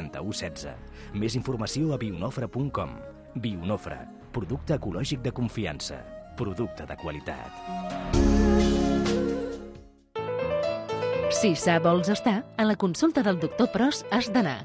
51 16. Més informació a bionofre.com. Bionofre, producte ecològic de confiança. Producte de qualitat. Si sa vols estar, a la consulta del doctor Pros has d'anar.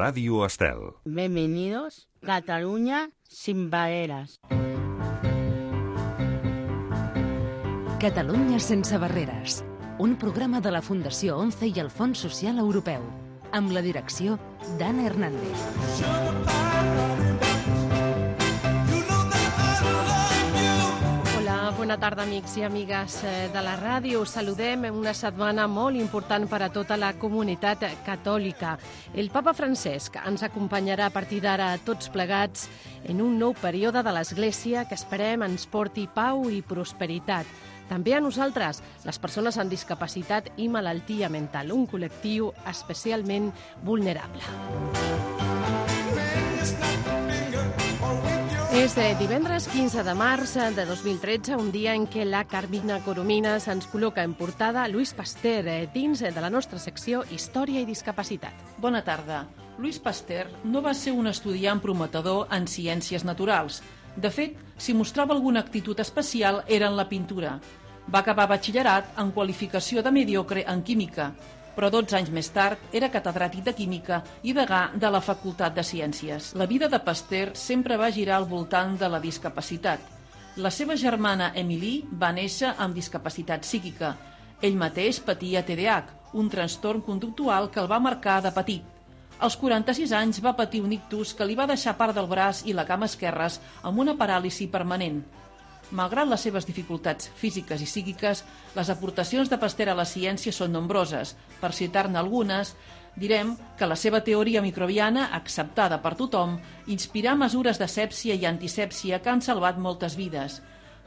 Radio Estel. Bienvenidos, Cataluña sin barreras. Catalunya sense barreres. Un programa de la Fundació 11 i el Fons Social Europeu. Amb la direcció d'Anna Hernández. Bona tarda, amics i amigues eh, de la ràdio. Us saludem en una setmana molt important per a tota la comunitat catòlica. El papa Francesc ens acompanyarà a partir d'ara tots plegats en un nou període de l'Església que esperem ens porti pau i prosperitat. També a nosaltres, les persones amb discapacitat i malaltia mental, un col·lectiu especialment vulnerable. És divendres 15 de març de 2013, un dia en què la Carmina Coromines ens col·loca en portada Luis Pasteur eh, dins de la nostra secció Història i Discapacitat. Bona tarda. Luis Pasteur no va ser un estudiant prometedor en ciències naturals. De fet, si mostrava alguna actitud especial era en la pintura. Va acabar batxillerat en qualificació de mediocre en química, però 12 anys més tard era catedràtic de química i degà de la Facultat de Ciències. La vida de Pasteur sempre va girar al voltant de la discapacitat. La seva germana Emily va néixer amb discapacitat psíquica. Ell mateix patia TDAH, un trastorn conductual que el va marcar de petit. Als 46 anys va patir un ictus que li va deixar part del braç i la cama esquerres amb una paràlisi permanent. Malgrat les seves dificultats físiques i psíquiques, les aportacions de Pasteur a la ciència són nombroses. Per citar-ne algunes, direm que la seva teoria microbiana, acceptada per tothom, inspirà mesures de sèpsia i antisèpsia que han salvat moltes vides.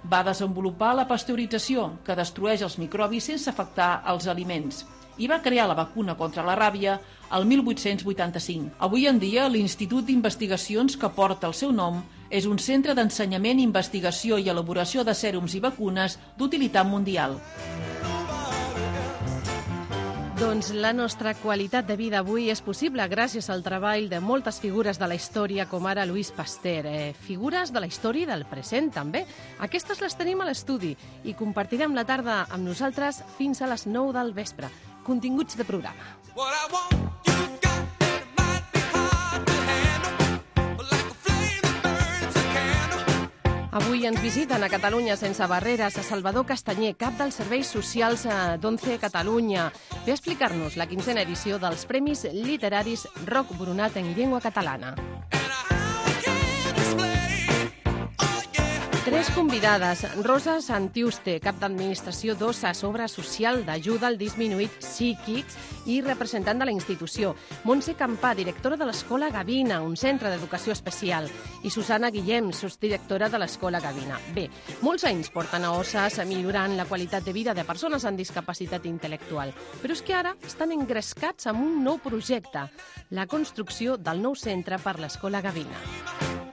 Va desenvolupar la pasteurització, que destrueix els microbis sense afectar els aliments i va crear la vacuna contra la ràbia el 1885. Avui en dia, l'Institut d'Investigacions que porta el seu nom és un centre d'ensenyament, investigació i elaboració de sèrums i vacunes d'utilitat mundial. Doncs la nostra qualitat de vida avui és possible gràcies al treball de moltes figures de la història, com ara Luis Pasteur. Eh, figures de la història i del present, també. Aquestes les tenim a l'estudi i compartirem la tarda amb nosaltres fins a les 9 del vespre. Continguts de programa. What I want, Avui ens visiten a Catalunya sense barreres a Salvador Castanyer, cap dels serveis socials eh, d'Once Catalunya. Ve a explicar-nos la quinzena edició dels Premis Literaris Roc Brunat en llengua catalana. Tres convidades. Rosa Santiuste, cap d'administració d'OSA sobre social d'ajuda al disminuït psíquic i representant de la institució. Montse Campà, directora de l'Escola Gavina, un centre d'educació especial. I Susana Guillem, sosdirectora de l'Escola Gavina. Bé, molts anys porten a OSAS millorant la qualitat de vida de persones amb discapacitat intel·lectual. Però és que ara estan engrescats amb un nou projecte, la construcció del nou centre per l'Escola Gavina.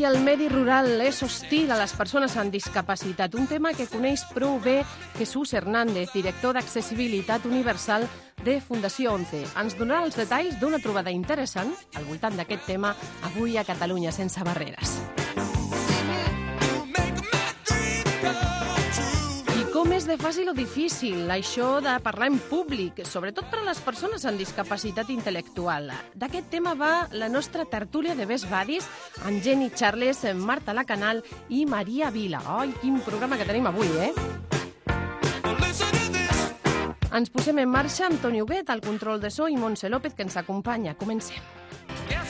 Ai, el medi rural és hostil a les persones amb discapacitat, un tema que coneix prou bé Jesús Hernández, director d'Accessibilitat Universal de Fundació 11. Ens donarà els detalls d'una trobada interessant al voltant d'aquest tema avui a Catalunya sense barreres. De fàcil o difícil això de parlar en públic, sobretot per a les persones amb discapacitat intel·lectual. D'aquest tema va la nostra tertúlia de Best Buddies amb Jenny Charles, Marta Lacanal i Maria Vila. Ai, quin programa que tenim avui, eh? Ens posem en marxa amb Toni Huguet, al control de so, i Montse López, que ens acompanya. Comencem. Guess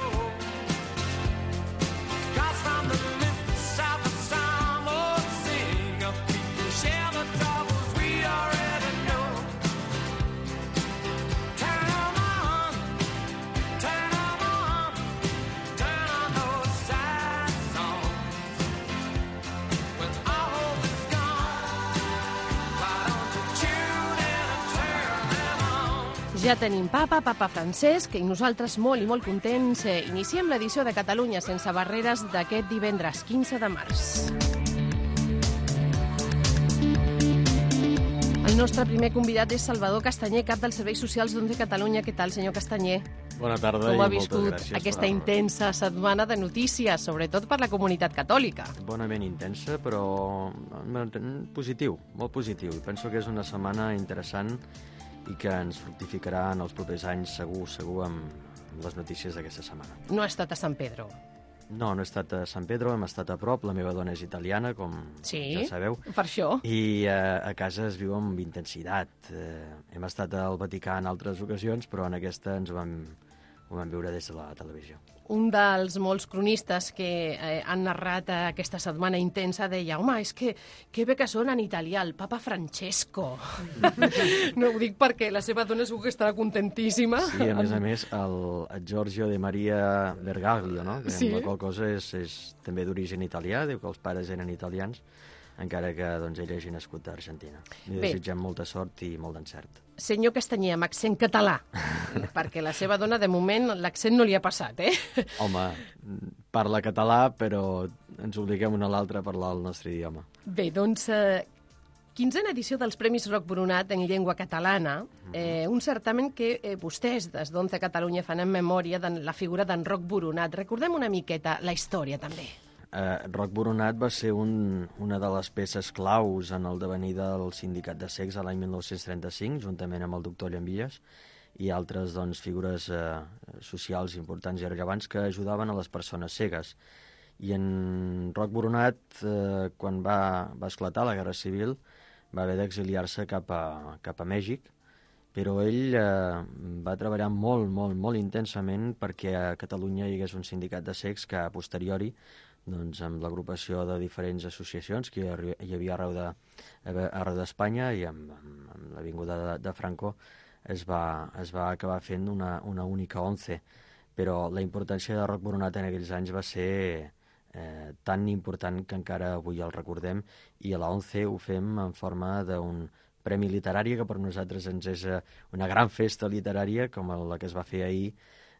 Ja tenim papa, papa Francesc, i nosaltres molt i molt contents. Eh, iniciem l'edició de Catalunya sense barreres d'aquest divendres 15 de març. El nostre primer convidat és Salvador Castanyer, cap dels Serveis Socials d'Onze Catalunya. Què tal, senyor Castanyer? Bona tarda Com i ha viscut aquesta per- intensa setmana de notícies, sobretot per la comunitat catòlica? Bonament intensa, però mm, positiu, molt positiu. Penso que és una setmana interessant i que ens fructificarà en els propers anys segur, segur amb, amb les notícies d'aquesta setmana. No ha estat a Sant Pedro. No, no he estat a Sant Pedro, hem estat a prop, la meva dona és italiana, com Sí? ja sabeu, Per això? i eh, a casa es viu amb intensitat. Eh, hem estat al Vaticà en altres ocasions, però en aquesta ens vam, ho vam viure des de la televisió. Un dels molts cronistes que eh, han narrat eh, aquesta setmana intensa deia home, és que que bé que sona en italià, el papa Francesco. no ho dic perquè la seva dona segur que estarà contentíssima. Sí, a més a més, el, el Giorgio de Maria Bergaglio, no? que Sí. la qual cosa és, és també d'origen italià, diu que els pares eren italians, encara que doncs, ell hagi nascut a Argentina. Li desitgem molta sort i molt d'encert. Senyor Castanyer, amb accent català, perquè la seva dona, de moment, l'accent no li ha passat, eh? Home, parla català, però ens obliguem un a l'altre a parlar el nostre idioma. Bé, doncs, eh, quinzena edició dels Premis Roc Brunat en llengua catalana, eh, un certamen que eh, vostès, des d'Onze Catalunya, fan en memòria de la figura d'en Roc Brunat. Recordem una miqueta la història, també. Eh, Roc Boronat va ser un, una de les peces claus en el devenir del sindicat de sex a l'any 1935, juntament amb el doctor Llambilles i altres doncs, figures eh, socials importants i rellevants que ajudaven a les persones cegues. I en Roc Boronat, eh, quan va, va esclatar la Guerra Civil, va haver d'exiliar-se cap, a, cap a Mèxic, però ell eh, va treballar molt, molt, molt intensament perquè a Catalunya hi hagués un sindicat de secs que a posteriori doncs, amb l'agrupació de diferents associacions que hi havia arreu de- arreu d'Espanya i amb, amb, amb l'avinguda de, de Franco es va, es va acabar fent una, una única once. Però la importància de Roc Boronat en aquells anys va ser eh, tan important que encara avui el recordem i a la once ho fem en forma d'un premi literari que per nosaltres ens és eh, una gran festa literària com la que es va fer ahir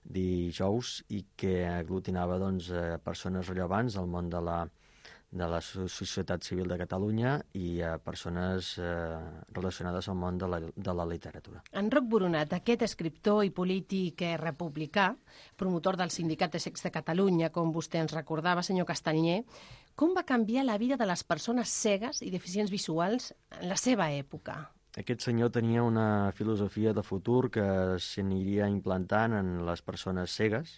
dijous i que aglutinava doncs, eh, persones rellevants del món de la, de la so- societat civil de Catalunya i eh, persones eh, relacionades al món de la, de la literatura. En Roc Boronat, aquest escriptor i polític eh, republicà, promotor del Sindicat de Sex de Catalunya, com vostè ens recordava, senyor Castanyer, com va canviar la vida de les persones cegues i deficients visuals en la seva època? Aquest senyor tenia una filosofia de futur que s'aniria implantant en les persones cegues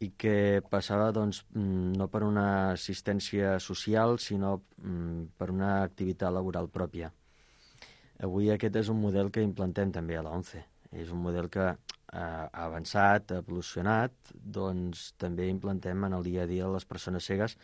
i que passava doncs, mm, no per una assistència social, sinó mm, per una activitat laboral pròpia. Avui aquest és un model que implantem també a la ONCE. És un model que eh, ha avançat, ha evolucionat, doncs també implantem en el dia a dia les persones cegues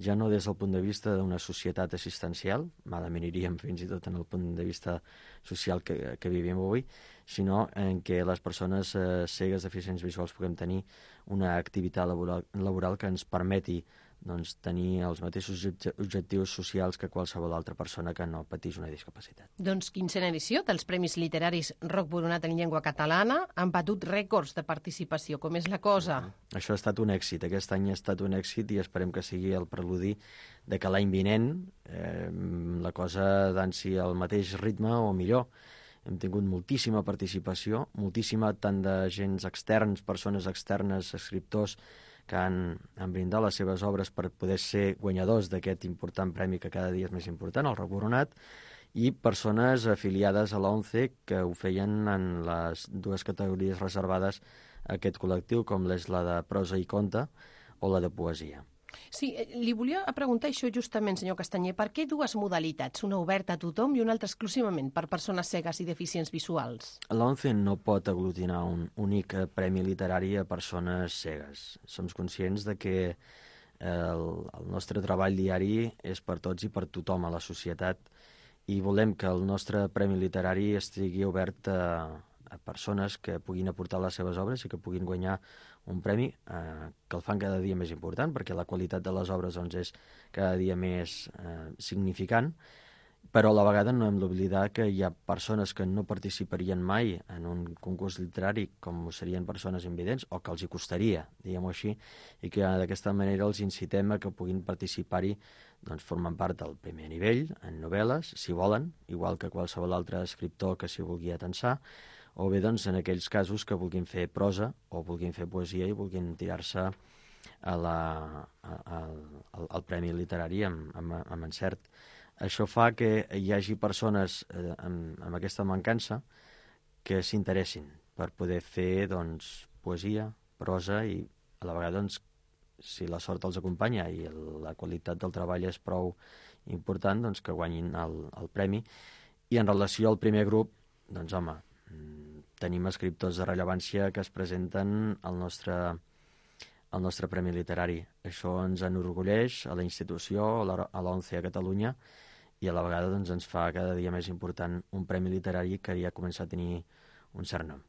ja no des del punt de vista d'una societat assistencial, malament iríem fins i tot en el punt de vista social que, que vivim avui, sinó en què les persones eh, cegues deficients visuals puguem tenir una activitat laboral, laboral que ens permeti doncs, tenir els mateixos obje- objectius socials que qualsevol altra persona que no patís una discapacitat. Doncs quinzena edició dels Premis Literaris Roc Boronat en llengua catalana han batut rècords de participació. Com és la cosa? Això ha estat un èxit, aquest any ha estat un èxit i esperem que sigui el preludi de que l'any vinent eh, la cosa dansi al mateix ritme o millor hem tingut moltíssima participació, moltíssima tant de gens externs, persones externes, escriptors, que han, han brindat les seves obres per poder ser guanyadors d'aquest important premi que cada dia és més important, el Roc Boronat, i persones afiliades a la ONCE que ho feien en les dues categories reservades a aquest col·lectiu, com és la de prosa i conte o la de poesia. Sí, eh, li volia preguntar això justament, senyor Castanyer. Per què dues modalitats, una oberta a tothom i una altra exclusivament per persones cegues i deficients visuals? La ONCE no pot aglutinar un únic eh, premi literari a persones cegues. Som conscients de que el, el nostre treball diari és per tots i per tothom a la societat i volem que el nostre premi literari estigui obert a, a persones que puguin aportar les seves obres i que puguin guanyar un premi eh, que el fan cada dia més important perquè la qualitat de les obres doncs, és cada dia més eh, significant però a la vegada no hem d'oblidar que hi ha persones que no participarien mai en un concurs literari com serien persones invidents o que els hi costaria, diguem-ho així, i que d'aquesta manera els incitem a que puguin participar-hi doncs, formant part del primer nivell, en novel·les, si volen, igual que qualsevol altre escriptor que s'hi vulgui atensar, o bé doncs, en aquells casos que vulguin fer prosa o vulguin fer poesia i vulguin tirar-se a la, a, a, al, al Premi Literari amb, amb, amb encert. Això fa que hi hagi persones eh, amb, amb aquesta mancança que s'interessin per poder fer doncs, poesia, prosa i a la vegada doncs, si la sort els acompanya i la qualitat del treball és prou important, doncs que guanyin el, el premi. I en relació al primer grup, doncs home, mm, tenim escriptors de rellevància que es presenten al nostre, al nostre Premi Literari. Això ens enorgulleix a la institució, a l'ONCE a Catalunya, i a la vegada doncs, ens fa cada dia més important un premi literari que ja comença a tenir un cert nom.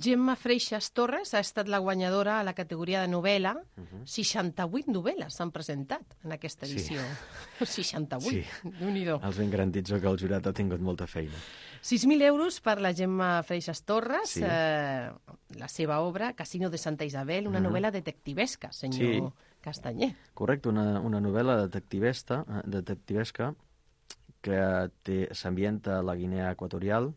Gemma Freixas Torres ha estat la guanyadora a la categoria de novel·la. Uh -huh. 68 novel·les s'han presentat en aquesta Sí. edició. 68, Sí. déu-n'hi-do. Els ben garantits que el jurat ha tingut molta feina. 6.000 euros per la Gemma Freixas Torres, Sí. eh, la seva obra, Casino de Santa Isabel, una Mhm. novel·la detectivesca, senyor Sí. Castanyer. Correcte, una, una novel·la detectivesta, eh, detectivesca que s'ambienta a la Guinea Equatorial.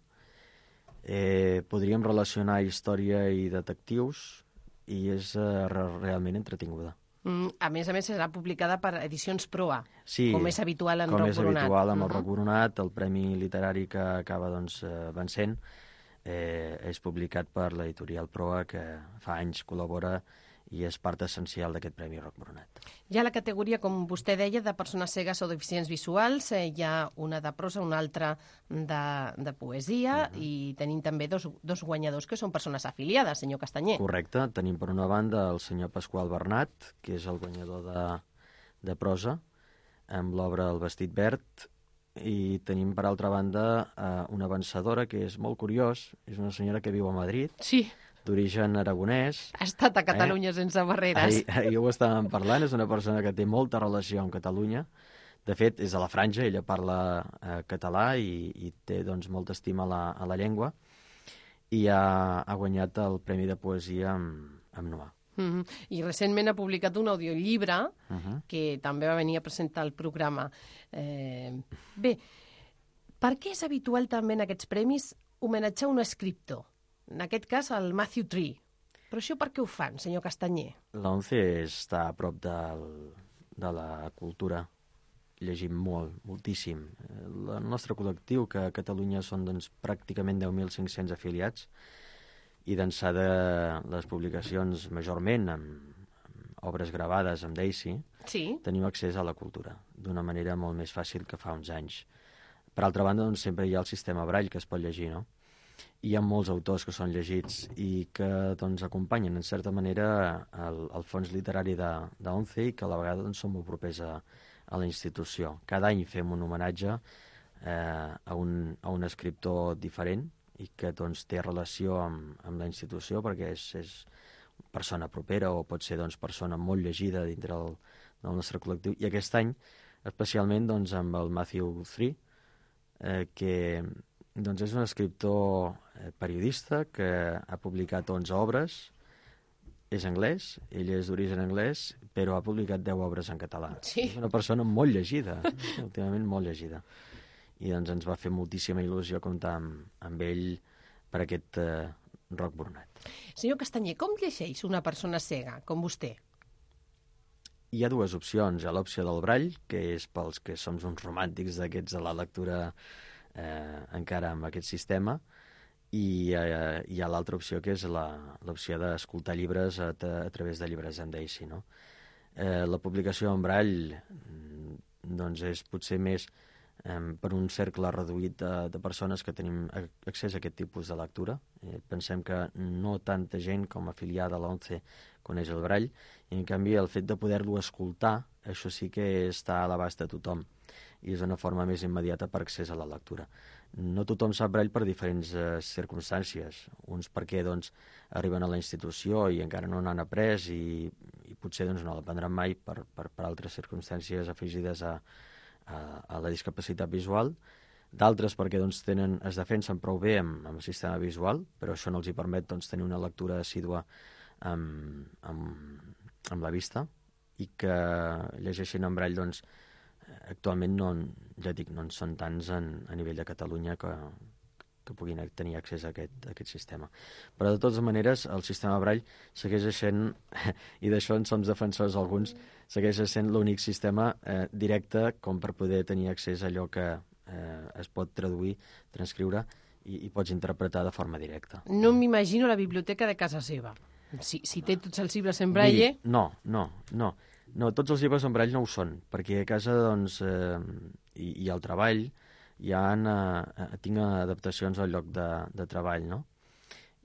Eh, podríem relacionar història i detectius i és eh, re- realment entretinguda. Mm, a més a més, serà publicada per Edicions Proa, Sí, com és habitual en com Roc és Boronat. habitual amb el Mhm. Roc Boronat, el premi literari que acaba doncs, eh, vencent eh, és publicat per l'editorial Proa, que fa anys col·labora i és part essencial d'aquest Premi Roc Boronat. Hi ha la categoria, com vostè deia, de persones cegues o deficients visuals, eh, hi ha una de prosa, una altra de, de poesia, i tenim també dos, dos guanyadors que són persones afiliades, senyor Castanyer. Correcte, tenim per una banda el senyor Pasqual Bernat, que és el guanyador de, de prosa, amb l'obra El vestit verd, i tenim per altra banda eh, una vencedora que és molt curiós, és una senyora que viu a Madrid, Sí, d'origen aragonès, ha estat a Catalunya sense barreres. Ahir, ahir ho estàvem parlant, és una persona que té molta relació amb Catalunya. De fet, és de la franja, ella parla eh, català i, i té doncs, molta estima a la, a la llengua i ha, ha guanyat el Premi de Poesia amb, amb Noà. Mhm. I recentment ha publicat un audiollibre Uh -huh. que també va venir a presentar el programa. Eh, bé, per què és habitual també en aquests premis homenatjar un escriptor? En aquest cas, el Matthew Tree. Però això per què ho fan, senyor Castanyer? La ONCE està a prop del, de la cultura. Llegim molt, moltíssim. Eh, El nostre col·lectiu, que a Catalunya són doncs, pràcticament 10.500 afiliats, i d'ençà de les publicacions majorment amb, amb obres gravades amb Daisy, Sí. tenim accés a la cultura d'una manera molt més fàcil que fa uns anys. Per altra banda, doncs, sempre hi ha el sistema Braille que es pot llegir, no? Hi ha molts autors que són llegits i que doncs, acompanyen, en certa manera, el, el fons literari de, de ONCE i que a la vegada doncs, són molt propers a, a la institució. Cada any fem un homenatge eh, a, un, a un escriptor diferent i que doncs, té relació amb, amb la institució perquè és, és persona propera o pot ser doncs, persona molt llegida dintre el, del nostre col·lectiu. I aquest any, especialment doncs, amb el Matthew Three, eh, que doncs, és un escriptor eh, periodista que ha publicat 11 obres, és anglès, ell és d'origen anglès, però ha publicat 10 obres en català. Sí. És una persona molt llegida, últimament molt llegida. i doncs ens va fer moltíssima il·lusió comptar amb, amb ell per aquest eh, rock brunat. Senyor Castanyer, com llegeix una persona cega, com vostè? Hi ha dues opcions. Hi ha l'opció del Brall, que és pels que som uns romàntics d'aquests de la lectura eh, encara amb aquest sistema, i eh, hi ha l'altra opció, que és l'opció d'escoltar llibres a, a través de llibres en Daisy. No? Eh, la publicació en Brall mm, doncs és potser més eh, per un cercle reduït de, de persones que tenim accés a aquest tipus de lectura. Eh, pensem que no tanta gent com afiliada a l'ONCE coneix el Brall, i en canvi el fet de poder-lo escoltar, això sí que està a l'abast de tothom i és una forma més immediata per accés a la lectura. No tothom sap Brall per diferents eh, circumstàncies. Uns perquè doncs, arriben a la institució i encara no n'han après i, i potser doncs, no l'aprendran mai per, per, per altres circumstàncies afegides a, a, a la discapacitat visual. D'altres perquè doncs, tenen, es defensen prou bé amb, amb el sistema visual, però això no els hi permet doncs, tenir una lectura assídua amb, amb, amb la vista i que llegeixin en Brall doncs, actualment no, ja dic, no en són tants en, a nivell de Catalunya que, que puguin tenir accés a aquest, a aquest sistema. Però de totes maneres el sistema Brall segueix sent, i d'això en som defensors alguns, segueix sent l'únic sistema eh, directe com per poder tenir accés a allò que eh, es pot traduir, transcriure i, i pots interpretar de forma directa. No m'imagino la biblioteca de casa seva. Si, si té tots els llibres en braille... Miri, no, no, no. No, tots els llibres en braille no ho són, perquè a casa, doncs, eh, i, i al treball, ja han, eh, eh, tinc adaptacions al lloc de, de treball, no?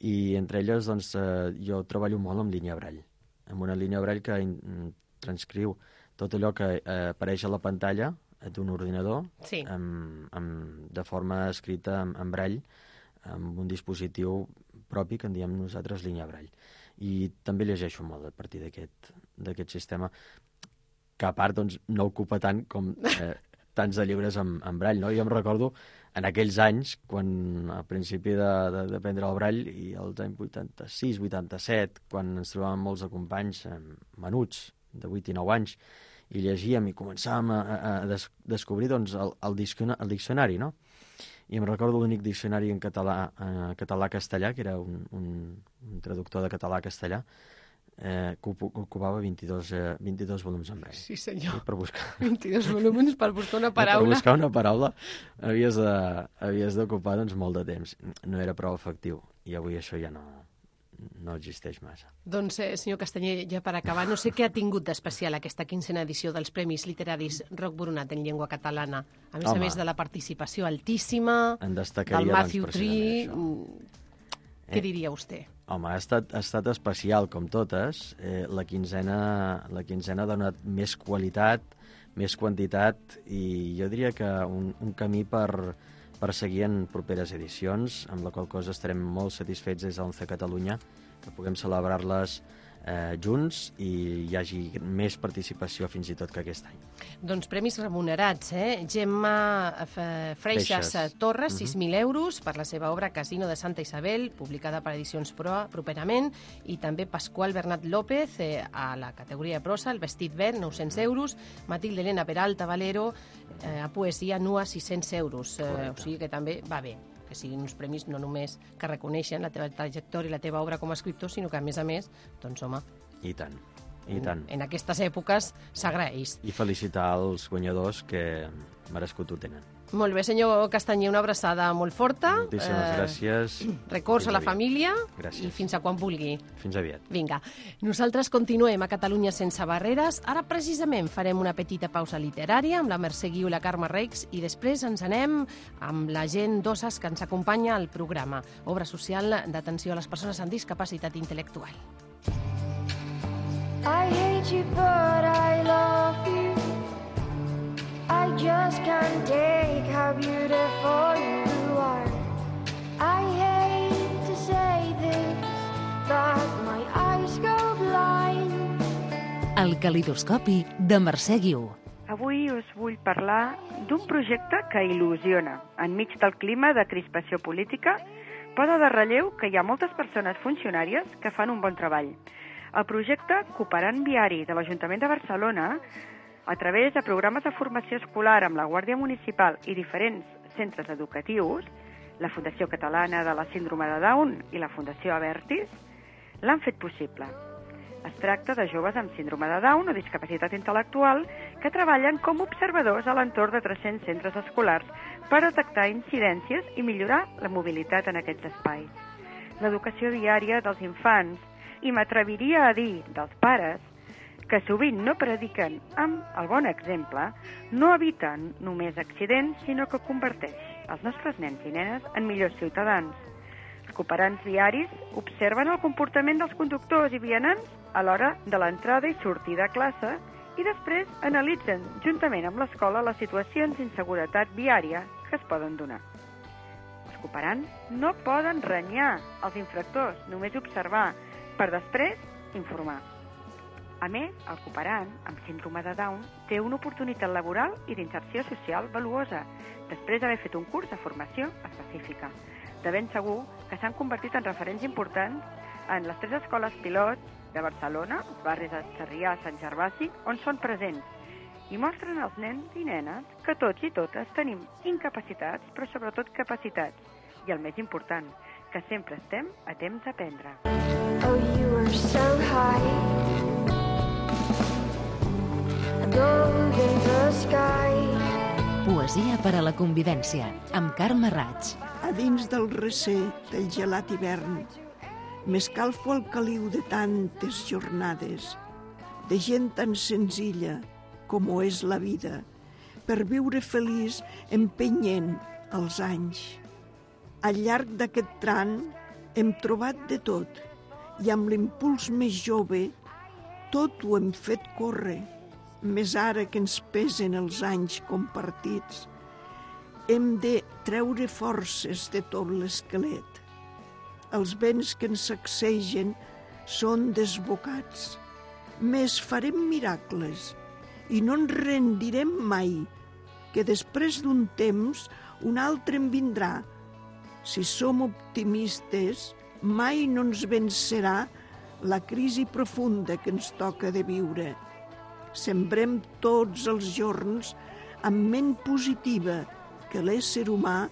I entre elles, doncs, eh, jo treballo molt amb línia braille, amb una línia braille que in, transcriu tot allò que eh, apareix a la pantalla d'un ordinador Sí. amb, amb, de forma escrita en, en braille amb un dispositiu propi que en diem nosaltres línia braille. I també llegeixo molt a partir d'aquest d'aquest sistema, que a part doncs, no ocupa tant com eh, tants de llibres en, en brall. No? Jo em recordo en aquells anys, quan al principi de, de, de prendre el brall, i als anys 86, 87, quan ens trobàvem molts de companys eh, menuts, de 8 i 9 anys, i llegíem i començàvem a, a, a des, descobrir doncs, el, el, el diccionari, no? I em recordo l'únic diccionari en català, eh, català-castellà, que era un, un, un traductor de català-castellà, eh, que ocu- ocupava 22, eh, 22 volums en breu. Sí, senyor. I per buscar, 22 volums per buscar una per paraula. buscar una paraula havies d'ocupar doncs, molt de temps. No era prou efectiu. I avui això ja no, no existeix massa. Doncs, eh, senyor Castanyer, ja per acabar, no sé què ha tingut d'especial aquesta quincena edició dels Premis Literaris Roc Boronat en llengua catalana. A més Home. a més de la participació altíssima, En del doncs, Matthew precisament Tree... això. mm, Què Eh. diria vostè? Home, ha estat, ha estat especial, com totes. Eh, la, quinzena, la quinzena ha donat més qualitat, més quantitat, i jo diria que un, un camí per, per seguir en properes edicions, amb la qual cosa estarem molt satisfets des d'Once Catalunya, que puguem celebrar-les eh, junts i hi hagi més participació fins i tot que aquest any. Doncs premis remunerats, eh? Gemma F- Freixas Freixas. eh, Torres, 6.000 euros per la seva obra Casino de Santa Isabel, publicada per Edicions Pro properament, i també Pasqual Bernat López, eh, a la categoria de prosa, El vestit verd, 900 euros, Matilde Elena Peralta Valero, eh, a poesia nua, 600 euros. Eh, o sigui que també va bé que siguin uns premis no només que reconeixen la teva trajectòria i la teva obra com a escriptor, sinó que, a més a més, doncs, home, I tant, i tant. en aquestes èpoques s'agraeix. I felicitar els guanyadors que merescut ho tenen. Molt bé, senyor Castanyer, una abraçada molt forta. Moltíssimes gràcies. Records Fins a la aviat. família Gràcies. i fins a quan vulgui. Fins aviat. Vinga, nosaltres continuem a Catalunya sense barreres. Ara precisament farem una petita pausa literària amb la Mercè Guiu i la Carme Reix i després ens anem amb la gent d'Osses que ens acompanya al programa Obra Social d'Atenció a les Persones amb Discapacitat Intel·lectual. I hate you, but I love just can't take how beautiful you are. I hate to say this, but my eyes go blind. El calidoscopi de Mercè Guiu. Avui us vull parlar d'un projecte que il·lusiona. Enmig del clima de crispació política, posa de relleu que hi ha moltes persones funcionàries que fan un bon treball. El projecte Cooperant Viari de l'Ajuntament de Barcelona, a través de programes de formació escolar amb la Guàrdia Municipal i diferents centres educatius, la Fundació Catalana de la Síndrome de Down i la Fundació Avertis, l'han fet possible. Es tracta de joves amb síndrome de Down o discapacitat intel·lectual que treballen com observadors a l'entorn de 300 centres escolars per detectar incidències i millorar la mobilitat en aquests espais. L'educació diària dels infants, i m'atreviria a dir dels pares, que sovint no prediquen amb el bon exemple, no eviten només accidents, sinó que converteix els nostres nens i nenes en millors ciutadans. Els cooperants diaris observen el comportament dels conductors i vianants a l'hora de l'entrada i sortida a classe i després analitzen, juntament amb l'escola, les situacions d'inseguretat viària que es poden donar. Els cooperants no poden renyar els infractors, només observar, per després informar. A més, el cooperant, amb síndrome de Down, té una oportunitat laboral i d'inserció social valuosa, després d'haver fet un curs de formació específica. De ben segur que s'han convertit en referents importants en les tres escoles pilots de Barcelona, els barris de Sarrià, Sant Gervasi, on són presents, i mostren als nens i nenes que tots i totes tenim incapacitats, però sobretot capacitats. I el més important, que sempre estem a temps d'aprendre. Oh, you were so high. Poesia per a la convivència, amb Carme Raig. A dins del recer del gelat hivern m'escalfo el caliu de tantes jornades, de gent tan senzilla com ho és la vida, per viure feliç empenyent els anys. Al llarg d'aquest tram hem trobat de tot i amb l'impuls més jove tot ho hem fet córrer, més ara que ens pesen els anys compartits. Hem de treure forces de tot l'esquelet. Els vents que ens sacsegen són desbocats. Més farem miracles i no ens rendirem mai, que després d'un temps un altre en vindrà. Si som optimistes, mai no ens vencerà la crisi profunda que ens toca de viure. Sembrem tots els jorns amb ment positiva que l'ésser humà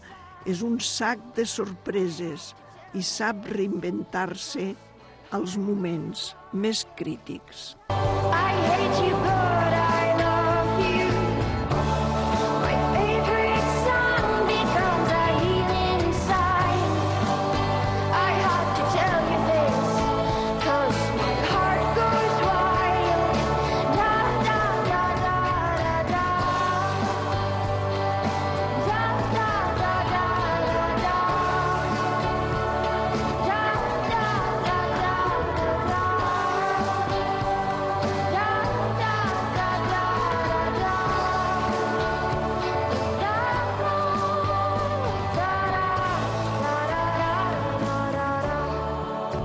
és un sac de sorpreses i sap reinventar-se als moments més crítics. I hate you, but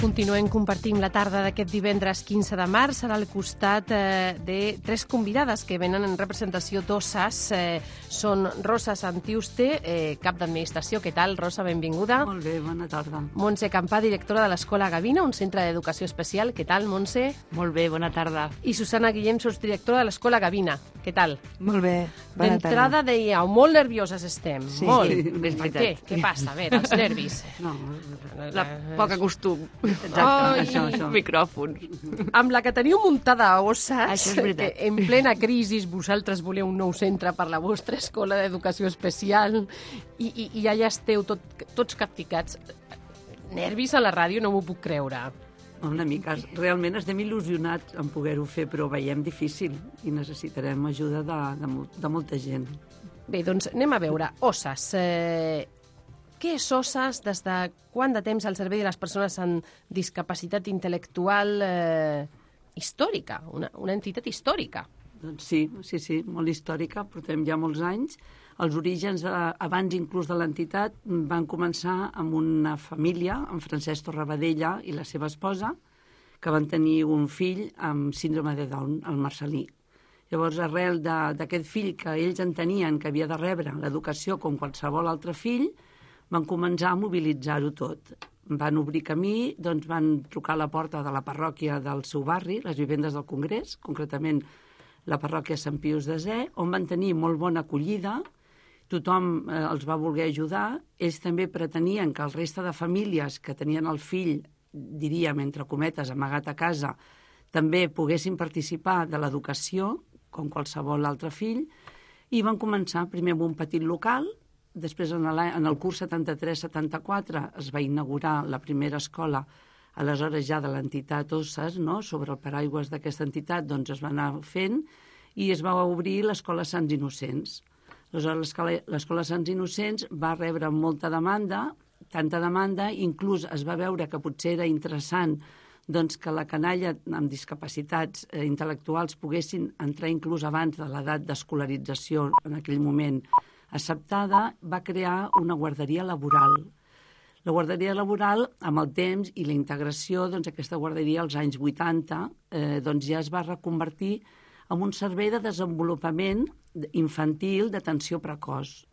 Continuem compartint la tarda d'aquest divendres 15 de març al costat eh, de tres convidades que venen en representació d'OSAS. Eh, són Rosa Santiuste, eh, cap d'administració. Què tal, Rosa? Benvinguda. Molt bé, bona tarda. Montse Campà, directora de l'Escola Gavina, un centre d'educació especial. Què tal, Montse? Molt bé, bona tarda. I Susana Guillem, directora de l'Escola Gavina. Què tal? Molt bé, bona tarda. D'entrada dèieu, molt nervioses estem. Sí. molt. Sí, és Per veritat. què? Què passa? A veure, els nervis. No, La poca costum. Exacte, Ai. això, això. Micròfons. Amb la que teniu muntada a Osses, Això és veritat. que en plena crisi vosaltres voleu un nou centre per la vostra escola d'educació especial i, i, i allà esteu tot, tots capficats. Nervis a la ràdio no m'ho puc creure. Una mica. Realment estem il·lusionats en poder-ho fer, però ho veiem difícil i necessitarem ajuda de, de, de molta gent. Bé, doncs anem a veure. Osses. Eh, què és Osses? Des de quant de temps al servei de les persones amb discapacitat intel·lectual eh, històrica? Una, una entitat històrica. Doncs sí, sí, sí, molt històrica, portem ja molts anys. Els orígens, eh, abans inclús de l'entitat, van començar amb una família, amb Francesc Torrabadella i la seva esposa, que van tenir un fill amb síndrome de Down, el Marcelí. Llavors, arrel de- d'aquest fill que ells entenien que havia de rebre l'educació com qualsevol altre fill, van començar a mobilitzar-ho tot. Van obrir camí, doncs van trucar a la porta de la parròquia del seu barri, les vivendes del Congrés, concretament la parròquia Sant Pius de Zé, on van tenir molt bona acollida, tothom eh, els va voler ajudar, ells també pretenien que el reste de famílies que tenien el fill, diríem, entre cometes, amagat a casa, també poguessin participar de l'educació, com qualsevol altre fill, i van començar primer amb un petit local, després en l'any- en el curs 73-74 es va inaugurar la primera escola aleshores ja de l'entitat OSSAS, no? sobre el paraigües d'aquesta entitat, doncs es va anar fent i es va obrir l'escola Sants Innocents. Aleshores, l'escola Sants Innocents va rebre molta demanda, tanta demanda, inclús es va veure que potser era interessant doncs, que la canalla amb discapacitats eh, intel·lectuals poguessin entrar inclús abans de l'edat d'escolarització en aquell moment acceptada, va crear una guarderia laboral. La guarderia laboral, amb el temps i la integració, doncs aquesta guarderia als anys 80 eh, doncs ja es va reconvertir en un servei de desenvolupament infantil d'atenció precoç,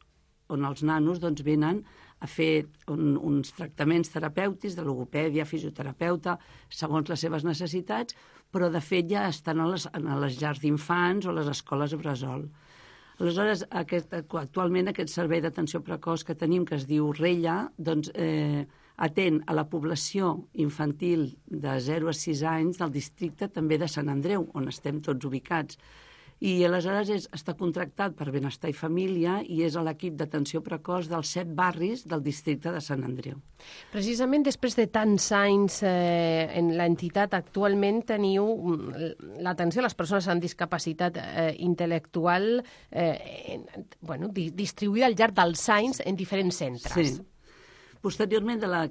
on els nanos doncs, venen a fer un, uns tractaments terapèutics de logopèdia, fisioterapeuta, segons les seves necessitats, però de fet ja estan a les, a les llars d'infants o a les escoles bressol. Aleshores, aquest, actualment aquest servei d'atenció precoç que tenim, que es diu RELLA, doncs, eh, atén a la població infantil de 0 a 6 anys del districte també de Sant Andreu, on estem tots ubicats. I aleshores és, està contractat per Benestar i Família i és a l'equip d'atenció precoç dels set barris del districte de Sant Andreu. Precisament després de tants anys eh, en l'entitat, actualment teniu mm, l'atenció a les persones amb discapacitat eh, intel·lectual eh, en, bueno, di distribuïda al llarg dels anys en diferents centres. Sí. Posteriorment de la-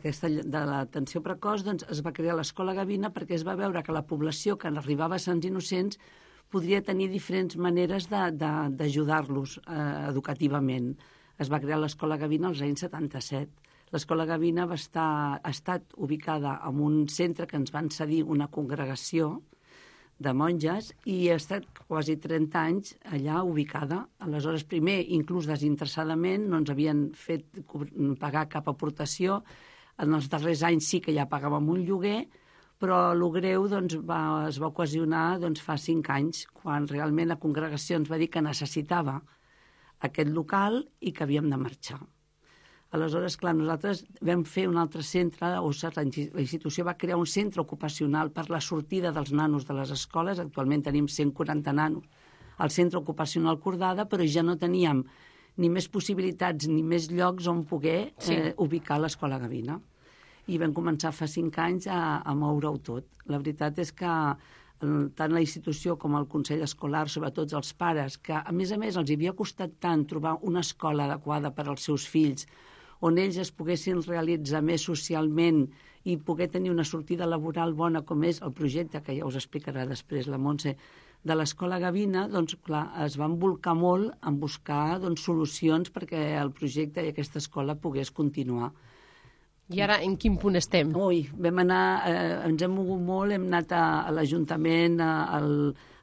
l'atenció precoç doncs, es va crear l'escola Gavina perquè es va veure que la població que arribava a Sants Innocents podria tenir diferents maneres d'ajudar-los eh, educativament. Es va crear l'escola Gavina als anys 77. L'escola Gavina va estar, ha estat ubicada en un centre que ens van cedir una congregació de monges i ha estat quasi 30 anys allà ubicada. Aleshores, primer, inclús desinteressadament, no ens havien fet pagar cap aportació. En els darrers anys sí que ja pagàvem un lloguer, però el greu doncs, va, es va ocasionar doncs, fa cinc anys, quan realment la congregació ens va dir que necessitava aquest local i que havíem de marxar. Aleshores, clar, nosaltres vam fer un altre centre, o la institució va crear un centre ocupacional per la sortida dels nanos de les escoles, actualment tenim 140 nanos al centre ocupacional Cordada, però ja no teníem ni més possibilitats ni més llocs on poder Sí. eh, ubicar l'escola Gavina. I vam començar fa cinc anys a, a moure-ho tot. La veritat és que tant la institució com el Consell Escolar, sobretot els pares, que a més a més els havia costat tant trobar una escola adequada per als seus fills, on ells es poguessin realitzar més socialment i poder tenir una sortida laboral bona com és el projecte, que ja us explicarà després la Montse, de l'escola Gavina, doncs clar, es van volcar molt en buscar doncs, solucions perquè el projecte i aquesta escola pogués continuar. I ara en quin punt estem? Ui, vam anar, eh, ens hem mogut molt, hem anat a, a l'Ajuntament, a,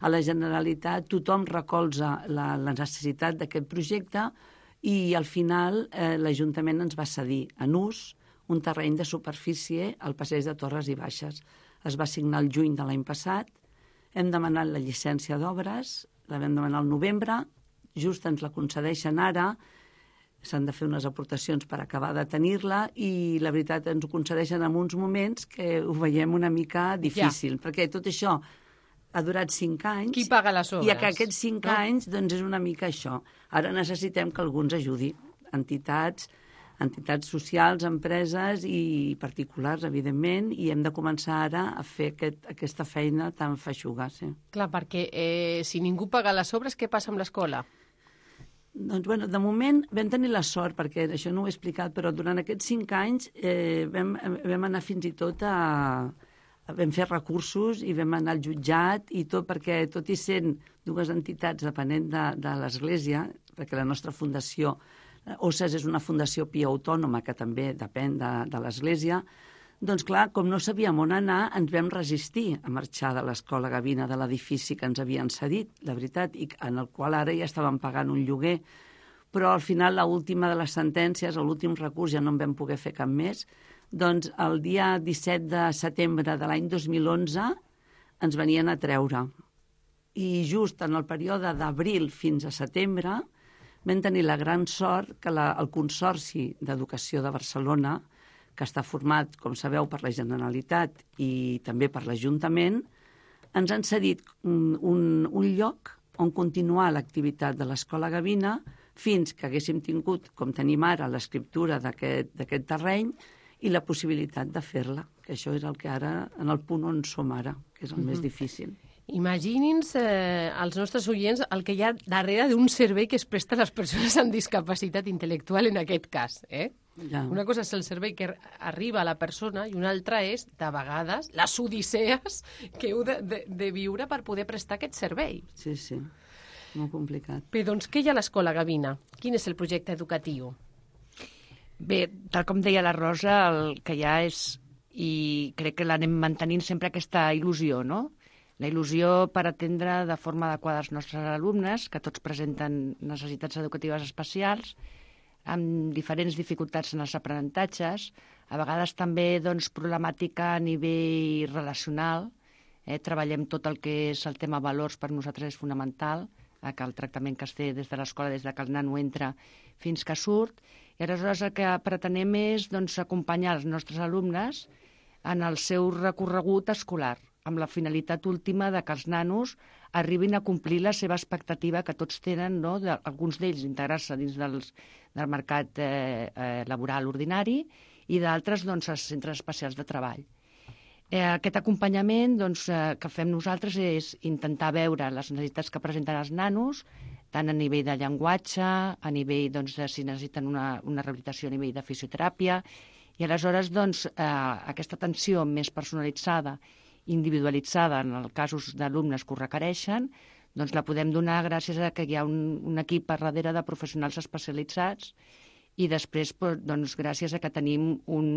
a la Generalitat, tothom recolza la, la necessitat d'aquest projecte i al final eh, l'Ajuntament ens va cedir en ús un terreny de superfície al passeig de Torres i Baixes. Es va signar el juny de l'any passat, hem demanat la llicència d'obres, la vam demanar al novembre, just ens la concedeixen ara, s'han de fer unes aportacions per acabar de tenir-la i la veritat ens ho concedeixen en uns moments que ho veiem una mica difícil, ja. perquè tot això ha durat cinc anys. Qui paga les obres? I que aquests cinc No? anys doncs, és una mica això. Ara necessitem que algú ens ajudi, entitats, entitats socials, empreses i particulars, evidentment, i hem de començar ara a fer aquest, aquesta feina tan feixuga. Sí. Clar, perquè eh, si ningú paga les obres, què passa amb l'escola? Doncs, bueno, de moment vam tenir la sort, perquè això no ho he explicat, però durant aquests cinc anys eh, vam, vam anar fins i tot a, vam fer recursos i vam anar al jutjat i tot, perquè tot i sent dues entitats depenent de, de l'Església, perquè la nostra fundació, eh, OSAS és una fundació pia autònoma que també depèn de, de l'Església, Doncs clar, com no sabíem on anar, ens vam resistir a marxar de l'escola Gavina, de l'edifici que ens havien cedit, la veritat, i en el qual ara ja estàvem pagant un lloguer. Però al final, l última de les sentències, l'últim recurs, ja no en vam poder fer cap més, doncs el dia 17 de setembre de l'any 2011 ens venien a treure. I just en el període d'abril fins a setembre vam tenir la gran sort que la, el Consorci d'Educació de Barcelona, que està format, com sabeu, per la Generalitat i també per l'Ajuntament, ens han cedit un, un, un lloc on continuar l'activitat de l'Escola Gavina fins que haguéssim tingut, com tenim ara, l'escriptura d'aquest terreny i la possibilitat de fer-la, que això és el que ara, en el punt on som ara, que és el més Mhm. difícil. Imaginin-se eh, als nostres oients el que hi ha darrere d'un servei que es presta a les persones amb discapacitat intel·lectual en aquest cas. Eh? Ja. Una cosa és el servei que arriba a la persona i una altra és, de vegades, les odisees que heu de, de, de viure per poder prestar aquest servei. Sí, sí, molt complicat. Bé, doncs què hi ha a l'Escola Gavina? Quin és el projecte educatiu? Bé, tal com deia la Rosa, el que hi ha és, i crec que l'anem mantenint sempre aquesta il·lusió, no? La il·lusió per atendre de forma adequada els nostres alumnes, que tots presenten necessitats educatives especials, amb diferents dificultats en els aprenentatges, a vegades també doncs, problemàtica a nivell relacional. Eh? Treballem tot el que és el tema valors, per nosaltres és fonamental, eh, que el tractament que es té des de l'escola, des de que el nano entra fins que surt, i aleshores el que pretenem és doncs, acompanyar els nostres alumnes en el seu recorregut escolar, amb la finalitat última de que els nanos arribin a complir la seva expectativa que tots tenen, no? de, alguns d'ells integrar-se dins dels, del mercat eh, eh, laboral ordinari i d'altres doncs, als centres especials de treball. Eh, aquest acompanyament doncs, eh, que fem nosaltres és intentar veure les necessitats que presenten els nanos, tant a nivell de llenguatge, a nivell doncs, de si necessiten una, una rehabilitació a nivell de fisioteràpia, i aleshores doncs, eh, aquesta atenció més personalitzada, individualitzada en els casos d'alumnes que ho requereixen, doncs la podem donar gràcies a que hi ha un, un equip per darrere de professionals especialitzats i després doncs, gràcies a que tenim un,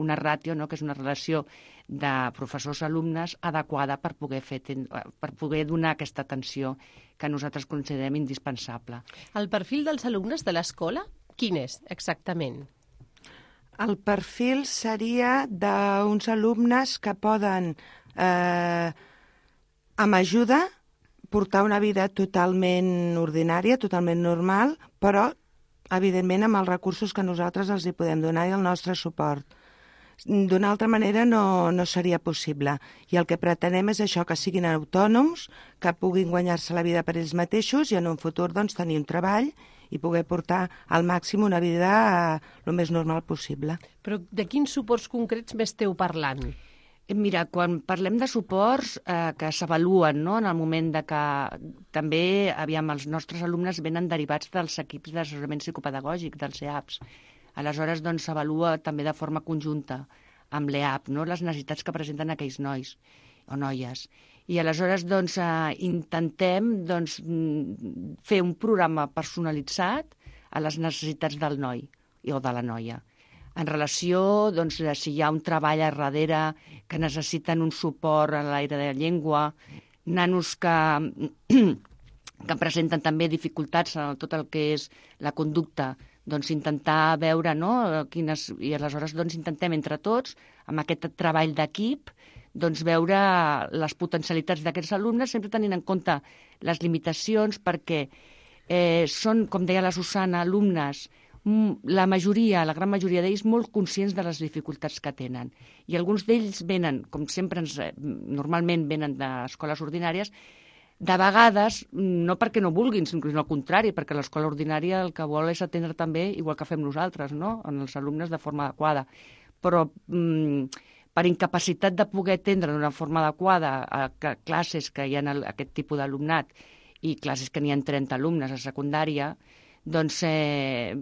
una ràtio, no? que és una relació de professors-alumnes adequada per poder, fer, per poder donar aquesta atenció que nosaltres considerem indispensable. El perfil dels alumnes de l'escola, quin és exactament? El perfil seria d'uns alumnes que poden, eh, amb ajuda, portar una vida totalment ordinària, totalment normal, però, evidentment, amb els recursos que nosaltres els hi podem donar i el nostre suport. D'una altra manera no, no seria possible. I el que pretenem és això, que siguin autònoms, que puguin guanyar-se la vida per ells mateixos i en un futur doncs, tenir un treball i poder portar al màxim una vida eh, el més normal possible. Però de quins suports concrets m'esteu parlant? Eh, Mira, quan parlem de suports eh, que s'avaluen no? en el moment de que també, aviam, els nostres alumnes venen derivats dels equips d'assessorament psicopedagògic, dels EAPs. Aleshores, doncs, s'avalua també de forma conjunta amb l'EAP, no? les necessitats que presenten aquells nois o noies. I aleshores doncs, eh, intentem doncs, mm, fer un programa personalitzat a les necessitats del noi o de la noia. En relació doncs, de si hi ha un treball a darrere que necessiten un suport a l'aire de la llengua, nanos que, que presenten també dificultats en tot el que és la conducta, doncs intentar veure no, quines... I aleshores doncs, intentem entre tots, amb aquest treball d'equip, doncs veure les potencialitats d'aquests alumnes, sempre tenint en compte les limitacions, perquè eh, són, com deia la Susana, alumnes mm, la majoria, la gran majoria d'ells, molt conscients de les dificultats que tenen. I alguns d'ells venen, com sempre ens, eh, normalment venen d'escoles ordinàries, de vegades, mm, no perquè no vulguin, sinó al contrari, perquè l'escola ordinària el que vol és atendre també, igual que fem nosaltres, no? en els alumnes de forma adequada. Però mm, per incapacitat de poder atendre d'una forma adequada a classes que hi ha aquest tipus d'alumnat i classes que n'hi ha 30 alumnes a secundària, doncs eh,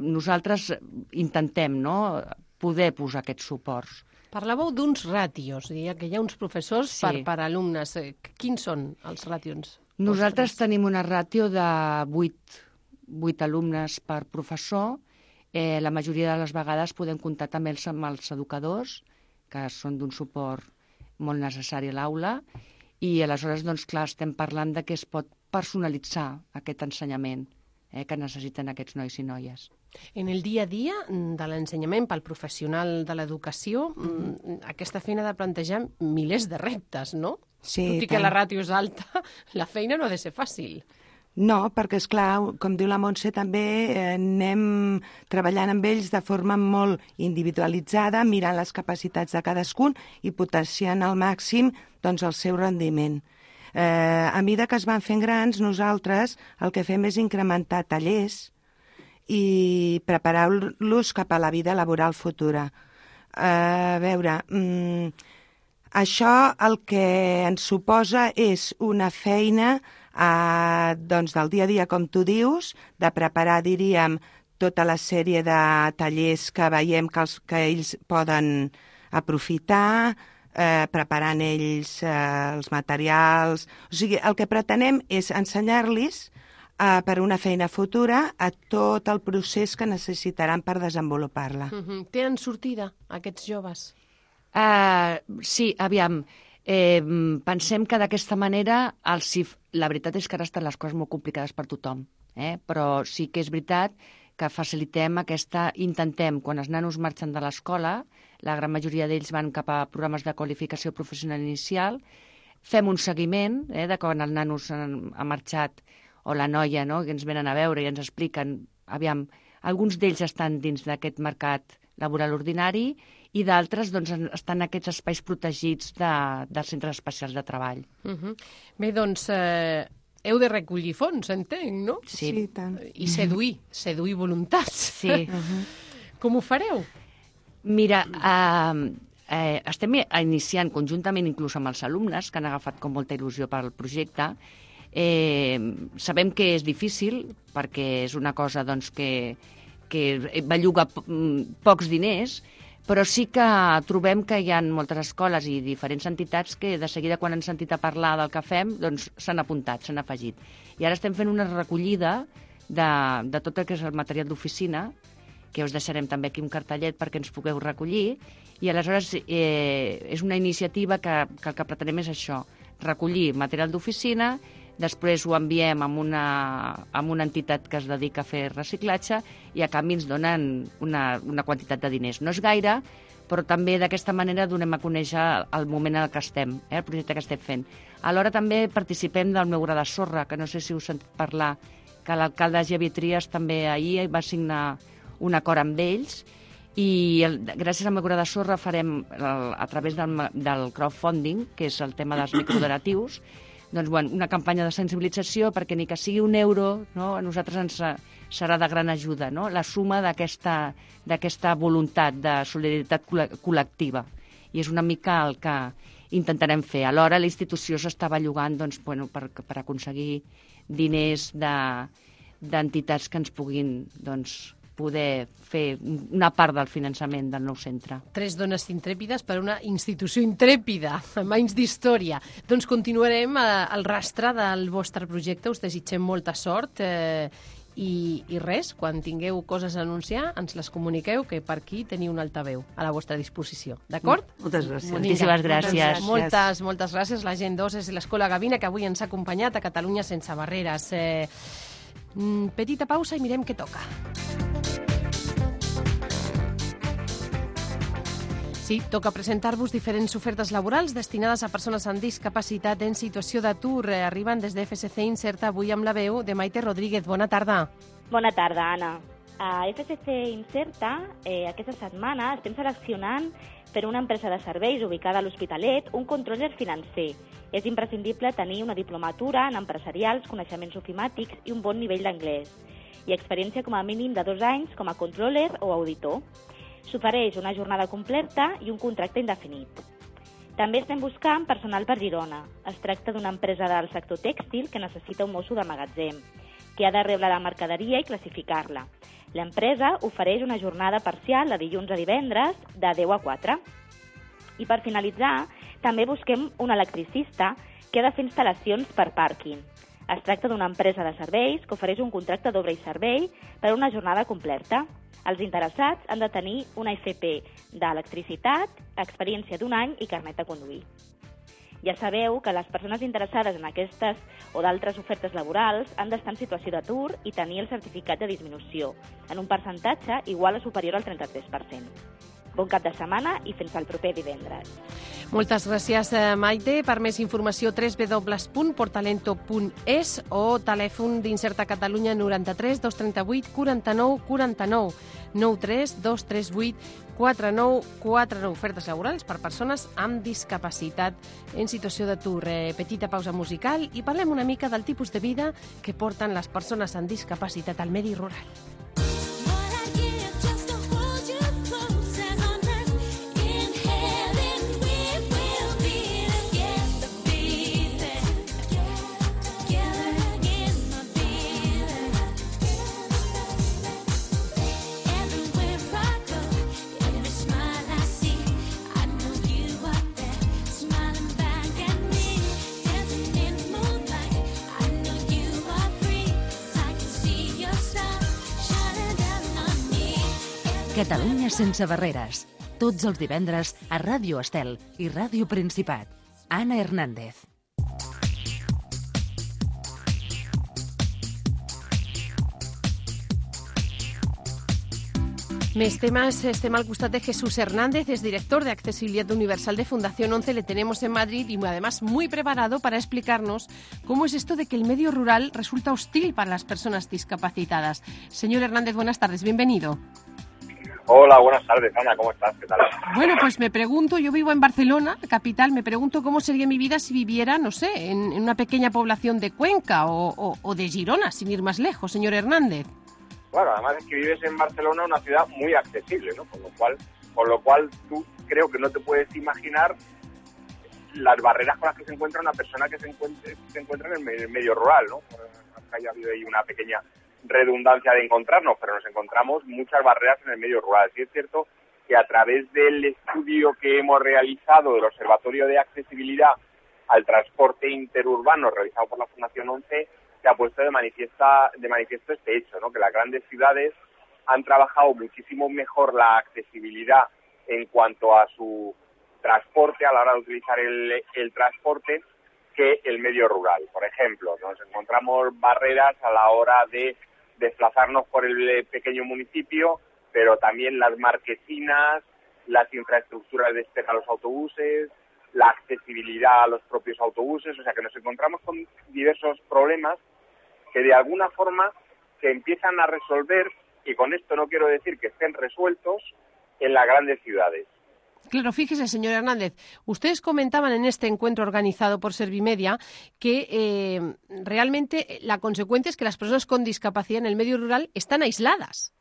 nosaltres intentem no, poder posar aquests suports. Parlàveu d'uns ràtios, diria que hi ha uns professors Sí. per, per alumnes. Eh, Quins són els ràtios? Nosaltres tenim una ràtio de 8, 8 alumnes per professor eh, la majoria de les vegades podem comptar també els, amb els educadors, que són d'un suport molt necessari a l'aula, i aleshores, doncs, clar, estem parlant de que es pot personalitzar aquest ensenyament eh, que necessiten aquests nois i noies. En el dia a dia de l'ensenyament pel professional de l'educació, mm, aquesta feina ha de plantejar milers de reptes, no? Sí, Tot i que tant. la ràtio és alta, la feina no ha de ser fàcil. No, perquè, és clar, com diu la Montse, també eh, anem treballant amb ells de forma molt individualitzada, mirant les capacitats de cadascun i potenciant al màxim doncs, el seu rendiment. Eh, a mesura que es van fent grans, nosaltres el que fem és incrementar tallers i preparar-los cap a la vida laboral futura. Eh, a veure, mm, això el que ens suposa és una feina eh, doncs del dia a dia, com tu dius, de preparar, diríem, tota la sèrie de tallers que veiem que, els, que ells poden aprofitar, eh, preparant ells eh, els materials... O sigui, el que pretenem és ensenyar-los eh, per una feina futura a tot el procés que necessitaran per desenvolupar-la. Uh -huh. Tenen sortida, aquests joves? Uh, sí, aviam, eh, pensem que d'aquesta manera els, hi- la veritat és que ara estan les coses molt complicades per tothom, eh? però sí que és veritat que facilitem aquesta... Intentem, quan els nanos marxen de l'escola, la gran majoria d'ells van cap a programes de qualificació professional inicial, fem un seguiment eh, de quan el nano ha marxat o la noia no, que ens venen a veure i ens expliquen, aviam, alguns d'ells estan dins d'aquest mercat laboral ordinari i d'altres doncs, estan en aquests espais protegits de, dels centres especials de treball. Uh -huh. Bé, doncs, eh, heu de recollir fons, entenc, no? Sí. Sí, tant. I seduir, seduir voluntats. Sí. Com ho fareu? Mira, eh, eh, estem iniciant conjuntament inclús amb els alumnes que han agafat com molta il·lusió pel projecte. Eh, sabem que és difícil perquè és una cosa doncs, que, que belluga mm, pocs diners, però sí que trobem que hi ha moltes escoles i diferents entitats que de seguida quan han sentit a parlar del que fem doncs s'han apuntat, s'han afegit. I ara estem fent una recollida de, de tot el que és el material d'oficina, que us deixarem també aquí un cartellet perquè ens pugueu recollir, i aleshores eh, és una iniciativa que, que el que pretenem és això, recollir material d'oficina, després ho enviem amb una, amb una entitat que es dedica a fer reciclatge i a canvi ens donen una, una quantitat de diners. No és gaire, però també d'aquesta manera donem a conèixer el moment en que estem, eh, el projecte que estem fent. Alhora també participem del meu gra de sorra, que no sé si us sentit parlar, que l'alcalde Javier Trias també ahir va signar un acord amb ells i el, gràcies al meu gra de sorra farem el, a través del, del crowdfunding, que és el tema dels microdonatius, doncs, bueno, una campanya de sensibilització perquè ni que sigui un euro, no, a nosaltres ens eh, serà de gran ajuda, no? la suma d'aquesta voluntat de solidaritat col- col·lectiva. I és una mica el que intentarem fer. Alhora, la institució s'està bellugant doncs, bueno, per, per aconseguir diners de- d'entitats que ens puguin doncs, poder fer una part del finançament del nou centre. Tres dones intrèpides per una institució intrèpida, amb anys d'història. Doncs continuarem eh, al rastre del vostre projecte, us desitgem molta sort eh, i, i res, quan tingueu coses a anunciar, ens les comuniqueu, que per aquí teniu un altaveu a la vostra disposició. D'acord? Moltes gràcies. Moltíssimes gràcies. Moltes, moltes gràcies. La gent 2 és l'Escola Gavina, que avui ens ha acompanyat a Catalunya sense barreres. Eh, mm, petita pausa i mirem què toca. Sí, toca presentar-vos diferents ofertes laborals destinades a persones amb discapacitat en situació d'atur. Eh, Arriben des de FSC Incerta avui amb la veu de Maite Rodríguez. Bona tarda. Bona tarda, Anna. A FSC Incerta, eh, aquesta setmana estem seleccionant per una empresa de serveis ubicada a l'Hospitalet un controller financer. És imprescindible tenir una diplomatura en empresarials, coneixements ofimàtics i un bon nivell d'anglès. I experiència com a mínim de dos anys com a controller o auditor. S'ofereix una jornada completa i un contracte indefinit. També estem buscant personal per Girona. Es tracta d'una empresa del sector tèxtil que necessita un mosso de magatzem, que ha de rebre la mercaderia i classificar-la. L'empresa ofereix una jornada parcial de dilluns a divendres de 10 a 4. I per finalitzar, també busquem un electricista que ha de fer instal·lacions per pàrquing. Es tracta d'una empresa de serveis que ofereix un contracte d'obra i servei per a una jornada completa. Els interessats han de tenir una FP d'electricitat, experiència d'un any i carnet de conduir. Ja sabeu que les persones interessades en aquestes o d'altres ofertes laborals han d'estar en situació d'atur i tenir el certificat de disminució, en un percentatge igual o superior al 33%. Bon cap de setmana i fins al proper divendres. Moltes gràcies, eh, Maite. Per més informació, www.portalento.es o telèfon d'Incerta Catalunya 93 238 49 49 93 238 49 49 ofertes laborals per persones amb discapacitat en situació d'atur. Eh, petita pausa musical i parlem una mica del tipus de vida que porten les persones amb discapacitat al medi rural. Catalunya sense barreres. Tots els divendres a Ràdio Estel i Ràdio Principat. Anna Hernández. Més temas, estem al costat de Jesús Hernández, es director de Accesibilidad Universal de Fundación 11, le tenemos en Madrid y además muy preparado para explicarnos cómo es esto de que el medio rural resulta hostil para las personas discapacitadas. Señor Hernández, buenas tardes, bienvenido. Hola, buenas tardes, Ana, ¿cómo estás? ¿Qué tal? Bueno, pues me pregunto, yo vivo en Barcelona, capital, me pregunto cómo sería mi vida si viviera, no sé, en, en una pequeña población de Cuenca o, o- o de Girona, sin ir más lejos, señor Hernández. Claro, además es que vives en Barcelona, una ciudad muy accesible, ¿no? Con lo cual, con lo cual tú creo que no te puedes imaginar las barreras con las que se encuentra una persona que se encuentre, se encuentra en el me- medio rural, ¿no? Que haya habido ahí una pequeña redundancia de encontrarnos, pero nos encontramos muchas barreras en el medio rural. Sí es cierto que a través del estudio que hemos realizado del Observatorio de Accesibilidad al Transporte Interurbano realizado por la Fundación 11 se ha puesto de, manifiesta, de manifiesto este hecho, ¿no? que las grandes ciudades han trabajado muchísimo mejor la accesibilidad en cuanto a su transporte, a la hora de utilizar el, el transporte, que el medio rural. Por ejemplo, nos encontramos barreras a la hora de desplazarnos por el eh, pequeño municipio, pero también las marquesinas, las infraestructuras de espera a los autobuses, la accesibilidad a los propios autobuses, o sea que nos encontramos con diversos problemas que de alguna forma se empiezan a resolver, y con esto no quiero decir que estén resueltos, en las grandes ciudades. Claro, fíjese, señor Hernández, ustedes comentaban en este encuentro organizado por Servimedia que eh, realmente la consecuencia es que las personas con discapacidad en el medio rural están aisladas.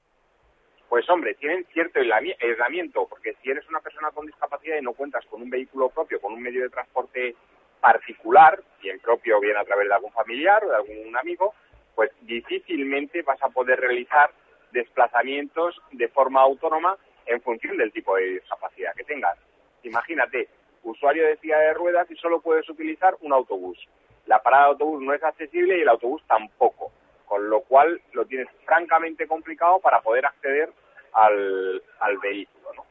Pues hombre, tienen cierto aislami- aislamiento, porque si eres una persona con discapacidad y no cuentas con un vehículo propio, con un medio de transporte particular, bien propio bien a través de algún familiar o de algún amigo, pues difícilmente vas a poder realizar desplazamientos de forma autónoma en función del tipo de discapacidad que tengas. Imagínate, usuario de silla de ruedas y solo puedes utilizar un autobús. La parada de autobús no es accesible y el autobús tampoco, con lo cual lo tienes francamente complicado para poder acceder al, al vehículo. ¿no?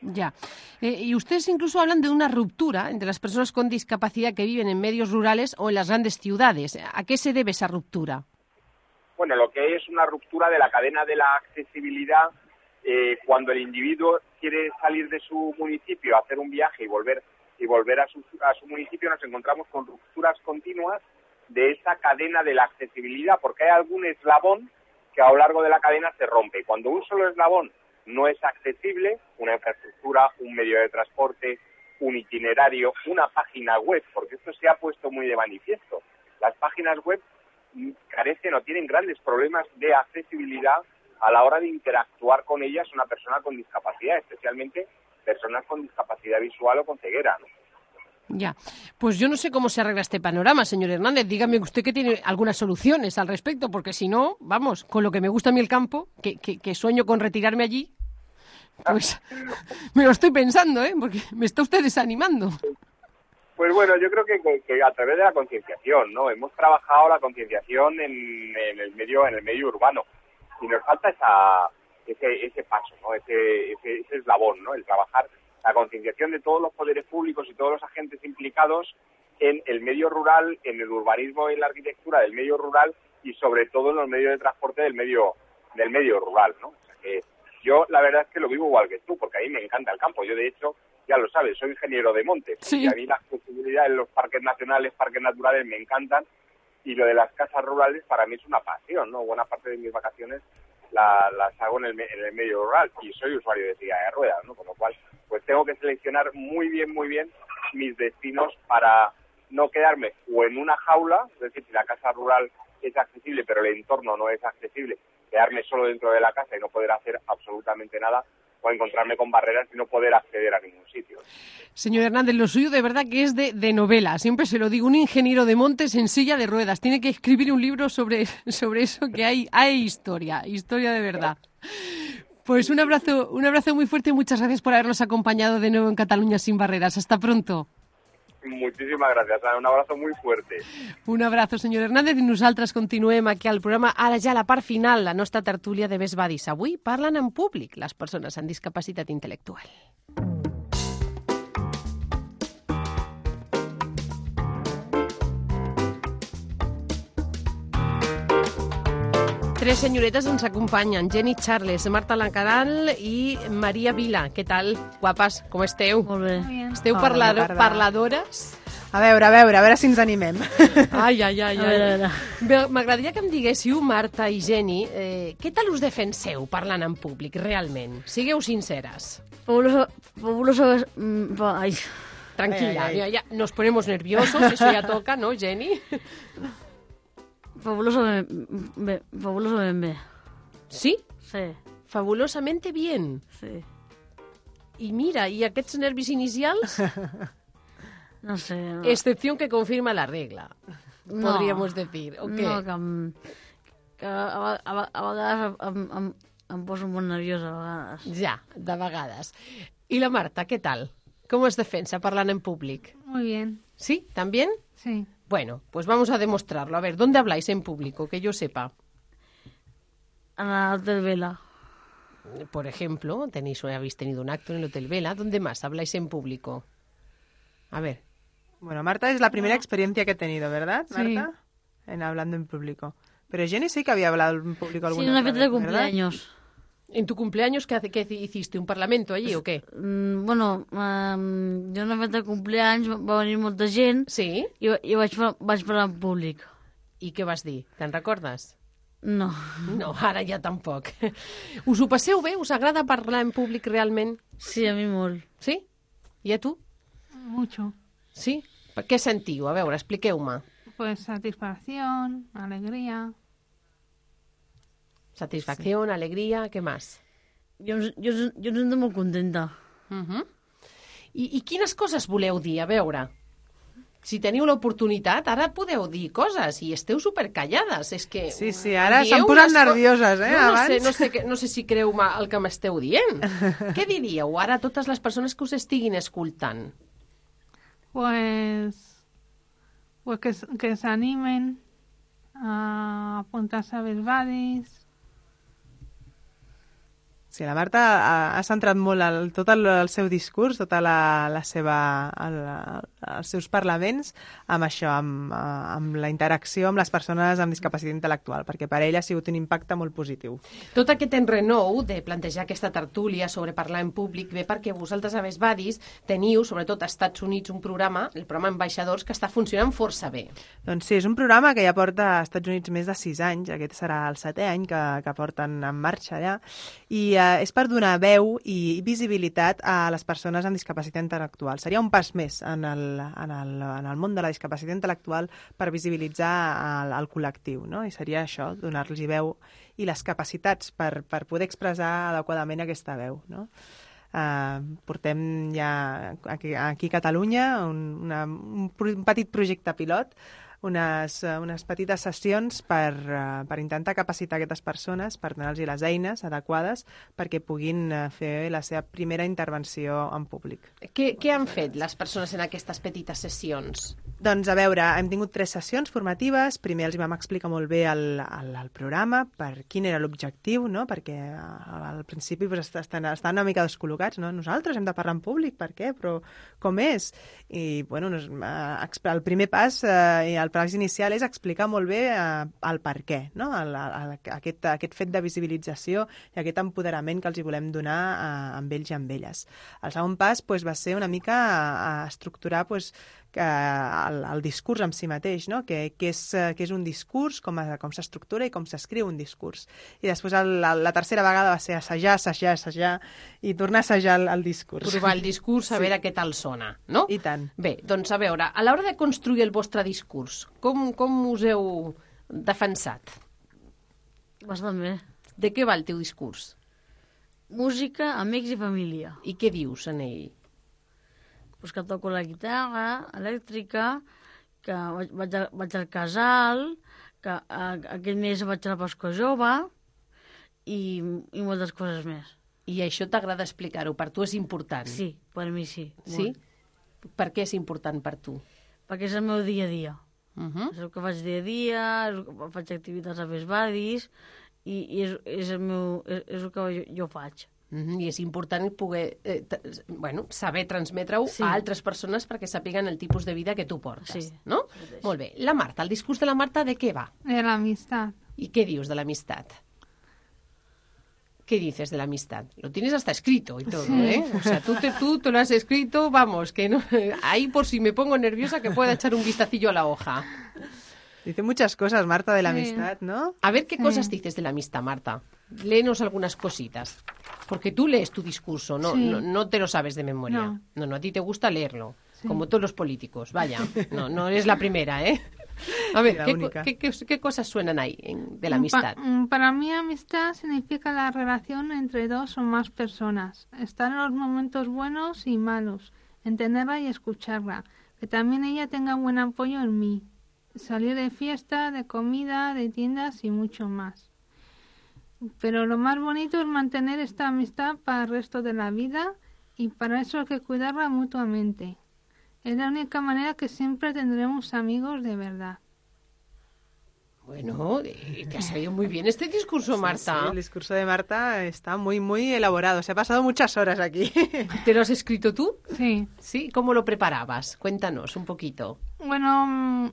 Ya. Eh, y ustedes incluso hablan de una ruptura entre las personas con discapacidad que viven en medios rurales o en las grandes ciudades. ¿A qué se debe esa ruptura? Bueno, lo que es una ruptura de la cadena de la accesibilidad eh, cuando el individuo quiere salir de su municipio, hacer un viaje y volver y volver a su, a su municipio, nos encontramos con rupturas continuas de esa cadena de la accesibilidad, porque hay algún eslabón que a lo largo de la cadena se rompe. Cuando un solo eslabón no es accesible, una infraestructura, un medio de transporte, un itinerario, una página web, porque esto se ha puesto muy de manifiesto. Las páginas web carecen o tienen grandes problemas de accesibilidad a la hora de interactuar con ellas una persona con discapacidad, especialmente personas con discapacidad visual o con ceguera. ¿no? Ya. Pues yo no sé cómo se arregla este panorama, señor Hernández. Dígame usted que tiene algunas soluciones al respecto, porque si no, vamos, con lo que me gusta a mí el campo, que, que, que sueño con retirarme allí, pues me lo estoy pensando, ¿eh? Porque me está usted desanimando. Pues bueno, yo creo que, que- que a través de la concienciación, ¿no? Hemos trabajado la concienciación en, en el medio en el medio urbano y nos falta esa ese, ese paso, ¿no? ese, ese, ese eslabón, ¿no? el trabajar la concienciación de todos los poderes públicos y todos los agentes implicados en el medio rural, en el urbanismo y en la arquitectura del medio rural y sobre todo en los medios de transporte del medio del medio rural, ¿no? O sea que yo la verdad es que lo vivo igual que tú, porque a mí me encanta el campo. Yo de hecho, ya lo sabes, soy ingeniero de montes Sí. y a mí las posibilidades en los parques nacionales, parques naturales me encantan y lo de las casas rurales para mí es una pasión, ¿no? Buena parte de mis vacaciones la- las hago en el, en el medio rural y soy usuario de silla de ruedas, ¿no? Con lo cual, pues tengo que seleccionar muy bien, muy bien mis destinos para no quedarme o en una jaula, es decir, si la casa rural es accesible pero el entorno no es accesible, quedarme solo dentro de la casa y no poder hacer absolutamente nada o encontrarme con barreras y no poder acceder a ningún sitio. Señor Hernández, lo suyo de verdad que es de, de novela. Siempre se lo digo, un ingeniero de montes en silla de ruedas. Tiene que escribir un libro sobre, sobre eso que hay, hay historia, historia de verdad. Pues un abrazo, un abrazo muy fuerte y muchas gracias por habernos acompañado de nuevo en Cataluña sin barreras. Hasta pronto. Muchísimas gracias, un abrazo muy fuerte. Un abrazo, senyor Hernández, i nosaltres continuem aquí al programa. Ara ja a la part final, la nostra tertúlia de Best Buddies. Avui parlen en públic les persones amb discapacitat intel·lectual. Tres senyoretes ens acompanyen, Jenny Charles, Marta Lancaral i Maria Vila. Què tal, guapes? Com esteu? Molt bé. Esteu Hola, parlado bona tarda. parladores? A veure, a veure, a veure si ens animem. Ai, ai, ai. Ai. M'agradaria que em diguéssiu, Marta i Jenny, eh, què tal us defenseu parlant en públic, realment? Sigueu sinceres. Fabuloso, fabuloso... mm, Ai. Tranquila, Ai, ai, ai. Ya, ya nos ponemos nerviosos, eso ya toca, ¿no, Jenny? Fabulosamente bé, fabulosamente bé. ¿Sí? Sí. Fabulosamente bien. Sí. I mira, i aquests nervis inicials? No sé. No. Excepción que confirma la regla, No. podríamos decir. ¿o qué? No, que, em, que a, a, a, vegades em, em, em poso molt nerviosa, a vegades. Ja, de vegades. I la Marta, què tal? Com es defensa parlant en públic? Muy bien. ¿Sí? ¿También? Sí. Bueno, pues vamos a demostrarlo. A ver, ¿dónde habláis en público? Que yo sepa. En el Hotel Vela. Por ejemplo, tenéis, habéis tenido un acto en el Hotel Vela. ¿Dónde más habláis en público? A ver. Bueno, Marta es la primera experiencia que he tenido, ¿verdad, Sí. Marta? En hablando en público. Pero Jenny sí que había hablado en público alguna Sí, una fiesta de cumpleaños. ¿En tu cumpleaños qué, hace- qué hiciste? ¿Un parlamento allí o qué? Mm, bueno, um, jo una festa de cumpleaños va venir molta gent sí? i, i vaig, vaig parlar en públic. I què vas dir? Te'n recordes? No. No, ara ja tampoc. Us ho passeu bé? Us agrada parlar en públic realment? Sí, a mi molt. Sí? I a tu? Mucho. Sí? Per què sentiu? A veure, expliqueu-me. Pues satisfacción, alegría. Satisfacció, sí. alegria, què més? Jo, jo, jo em sento molt contenta. Uh -huh. I, I quines coses voleu dir? A veure, si teniu l'oportunitat, ara podeu dir coses i esteu supercallades. És que... Sí, sí, ara s'han posat nervioses, eh, No, no, sé, abans. no, sé, que- no sé si creu el que m'esteu dient. Què diríeu ara a totes les persones que us estiguin escoltant? Pues, pues que, que se animen a apuntarse a Buddies. Sí, la Marta ha, ha centrat molt el, tot el, el seu discurs, tota la, la seva, el, els seus parlaments amb això, amb, eh, amb la interacció amb les persones amb discapacitat intel·lectual, perquè per ella ha sigut un impacte molt positiu. Tot aquest enrenou de plantejar aquesta tertúlia sobre parlar en públic ve perquè vosaltres a Best Buddies teniu, sobretot als Estats Units, un programa, el programa Ambaixadors, que està funcionant força bé. Doncs sí, és un programa que ja porta als Estats Units més de 6 anys, aquest serà el setè any que, que porten en marxa allà, i eh, és per donar veu i visibilitat a les persones amb discapacitat intel·lectual. Seria un pas més en el, en el, en el món de la discapacitat intel·lectual per visibilitzar el, el col·lectiu, no? I seria això, donar-los veu i les capacitats per, per poder expressar adequadament aquesta veu, no? Uh, portem ja aquí, aquí a Catalunya un, una, un, un petit projecte pilot unes, eh, unes petites sessions per, eh, per intentar capacitar aquestes persones, per donar-los les eines adequades perquè puguin eh, fer la seva primera intervenció en públic. Què, què han fet les persones en aquestes petites sessions? Doncs a veure, hem tingut tres sessions formatives. Primer els vam explicar molt bé el, el, el programa, per quin era l'objectiu, no? perquè al principi pues, estan, estan una mica descol·locats. No? Nosaltres hem de parlar en públic, per què? Però com és? I bueno, el primer pas eh, i el pas inicial és explicar molt bé eh, el per què, no? el, el, aquest, aquest fet de visibilització i aquest empoderament que els hi volem donar eh, amb ells i amb elles. El segon pas pues, va ser una mica a, a estructurar pues, que el, el discurs en si mateix, no? que, que, és, que és un discurs, com, a- com s'estructura i com s'escriu un discurs. I després el, la, la tercera vegada va ser assajar, assajar, assajar i tornar a assajar el, el discurs. Provar el discurs, a Sí. veure què tal sona, no? I tant. Bé, doncs a veure, a l'hora de construir el vostre discurs, com, com us heu defensat? Bastant bé. De què va el teu discurs? Música, amics i família. I què dius en ell? Pues que toco la guitarra elèctrica, que vaig, vaig, al, vaig al casal, que a, aquest mes vaig a la Pasqua Jove i, i moltes coses més. I això t'agrada explicar-ho? Per tu és important? Sí, per mi sí. Sí? molt. Per què és important per tu? Perquè és el meu dia a dia. Uh -huh. És el que faig dia a dia, faig activitats a Fes Badis i, i és, és, el meu, és, és el que jo, jo faig. Mm -hmm. I és important poder eh, bueno, saber transmetre-ho sí. a altres persones perquè sàpiguen el tipus de vida que tu portes, Sí. no? Molt bé. La Marta, el discurs de la Marta de què va? De la amistad. ¿Y qué dios de la amistad? ¿Qué dices de la amistad? Lo tienes hasta escrito y todo, Sí. ¿eh? O sea, tú te, tú te lo has escrito, vamos, que no... Ahí por si me pongo nerviosa que pueda echar un vistacillo a la hoja. Dice muchas cosas, Marta, de la Sí. amistad, ¿no? A ver qué Sí. cosas dices de la amistad, Marta. Léenos algunas cositas. Porque tú lees tu discurso, no, Sí. no, no te lo sabes de memoria. No. no, no, a ti te gusta leerlo. Sí. Como todos los políticos, vaya. No, no eres la primera, ¿eh? A ver, ¿qué, co- única. qué- qué- qué cosas suenan ahí en- de la amistad? para mí amistad significa la relación entre dos o más personas. Estar en los momentos buenos y malos, entenderla y escucharla. Que también ella tenga buen apoyo en mí. Salir de fiesta, de comida, de tiendas y mucho más. Pero lo más bonito es mantener esta amistad para el resto de la vida y para eso hay que cuidarla mutuamente. Es la única manera que siempre tendremos amigos de verdad. Bueno, eh, te ha salido muy bien este discurso, Sí, Marta. sí, el discurso de Marta está muy, muy elaborado. Se ha pasado muchas horas aquí. ¿Te lo has escrito tú? Sí. Sí, ¿cómo lo preparabas? Cuéntanos un poquito. Bueno,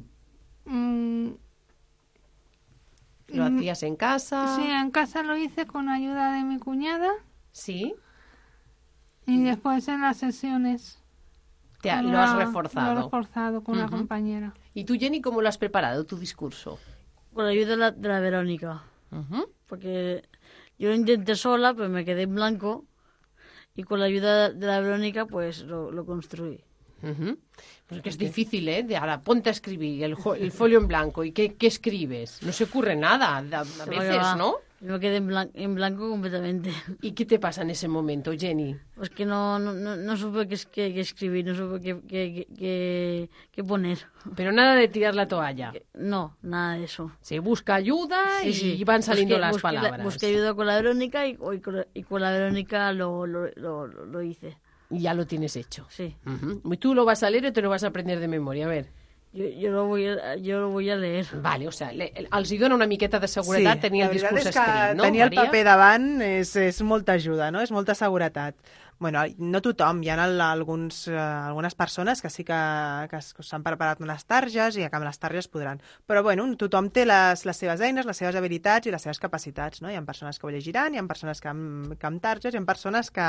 mm, ¿Lo Mm, hacías en casa? sí, en casa lo hice con ayuda de mi cuñada Sí. y después en las sesiones. Te ha- lo has reforzado. Lo he reforzado con una compañera. ¿Y tú, Jenny, cómo lo has preparado, tu discurso? Con la ayuda de la, de la Verónica. Porque yo lo intenté sola, pero me quedé en blanco. Y con la ayuda de la Verónica, pues lo, lo construí. Ujú. Pues que es difícil, ¿eh? De ahora ponte a escribir el, el folio en blanco. ¿Y qué, qué escribes? No se ocurre nada, a, a veces. ¿no? Yo me quedé en, blan- en blanco completamente. ¿Y qué te pasa en ese momento, Jenny? Pues que no, no, no, no supe qué, qué- escribir, no supe qué, qué, poner. Pero nada de tirar la toalla. No, nada de eso. Se busca ayuda Sí, y sí. van saliendo Busqué- las busqué la- palabras. busqué ayuda con la Verónica y, la- y con la Verónica lo, lo, lo, lo hice. Y ya lo tienes hecho. Sí. Ujú. ¿Y tú lo vas a leer o te lo vas a aprender de memoria? A ver. Yo, yo, lo, voy a, yo lo voy a leer. Vale, o sea, le, els hi dona una miqueta de seguretat tenir la el discurs és que escrit, no, tenir el Maria? paper davant és, és molta ajuda, no? És molta seguretat. Bueno, no tothom, hi ha alguns, eh, algunes persones que sí que, que s'han preparat unes targes i que amb les targes podran. Però bueno, tothom té les, les seves eines, les seves habilitats i les seves capacitats, no? Hi ha persones que ho llegiran, hi ha persones que amb, que amb targes, hi ha persones que,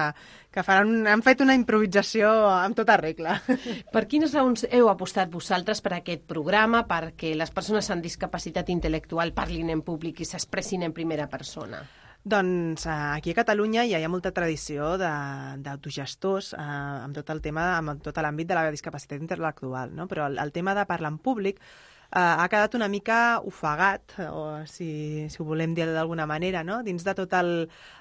que faran, han fet una improvisació amb tota regla. Per quines raons heu apostat vosaltres per aquest programa perquè les persones amb discapacitat intel·lectual parlin en públic i s'expressin en primera persona? Doncs eh, aquí a Catalunya ja hi ha molta tradició d'autogestors eh, amb tot el tema, amb tot l'àmbit de la discapacitat intel·lectual, no? però el, el tema de parlar en públic ha quedat una mica ofegat, o si, si ho volem dir d'alguna manera, no? dins de tot el,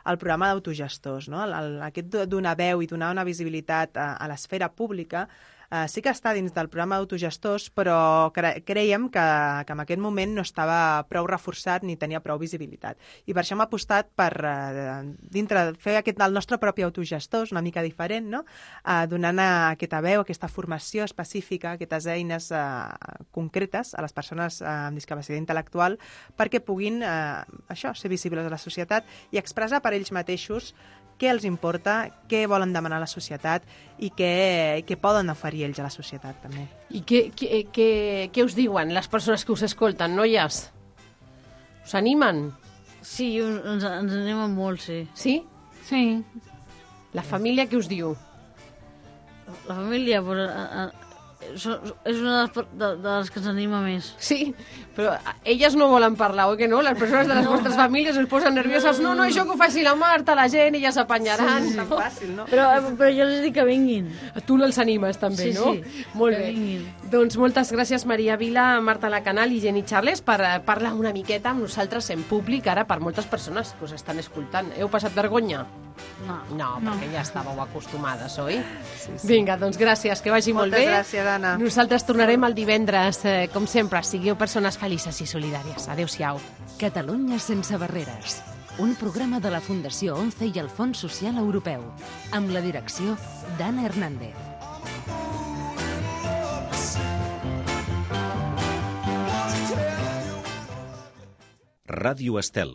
el programa d'autogestors. No? El, el, aquest do- donar veu i donar una visibilitat a, a l'esfera pública eh, sí que està dins del programa d'autogestors, però cre creiem que, que en aquest moment no estava prou reforçat ni tenia prou visibilitat. I per això hem apostat per eh, dintre fer aquest, el nostre propi autogestors, una mica diferent, no? eh, donant a aquesta veu, aquesta formació específica, aquestes eines eh, concretes a les persones eh, amb discapacitat intel·lectual perquè puguin eh, això ser visibles a la societat i expressar per ells mateixos què els importa, què volen demanar a la societat i què, què poden oferir ells a la societat, també. I què, què, què, què us diuen les persones que us escolten, noies? Us animen? Sí, ens, ens animen molt, sí. Sí? Sí. La família què us diu? La família, pues, a, a, és una de de, de les que ens anima més. Sí, però elles no volen parlar, oi que no? Les persones de les vostres famílies es posen nervioses. No, no, això que ho faci la Marta, la gent, elles s'apanyaran. Sí, sí. no? Fàcil, no? Però, però jo els dic que vinguin. Tu els animes també, Sí, no? sí, Molt que bé. vinguin. Doncs moltes gràcies Maria Vila, Marta Lacanal i Jenny Charles per eh, parlar una miqueta amb nosaltres en públic ara per moltes persones que us estan escoltant. Heu passat vergonya? No. No, perquè ja estàveu acostumades, oi? Sí, sí. Vinga, doncs gràcies, que vagi molt Moltes bé. gràcies, Anna. Nosaltres tornarem el divendres, eh, com sempre. Sigueu persones felices i solidàries. Adéu-siau. Catalunya sense barreres. Un programa de la Fundació ONCE i el Fons Social Europeu, amb la direcció d'Anna Hernández. Ràdio Estel,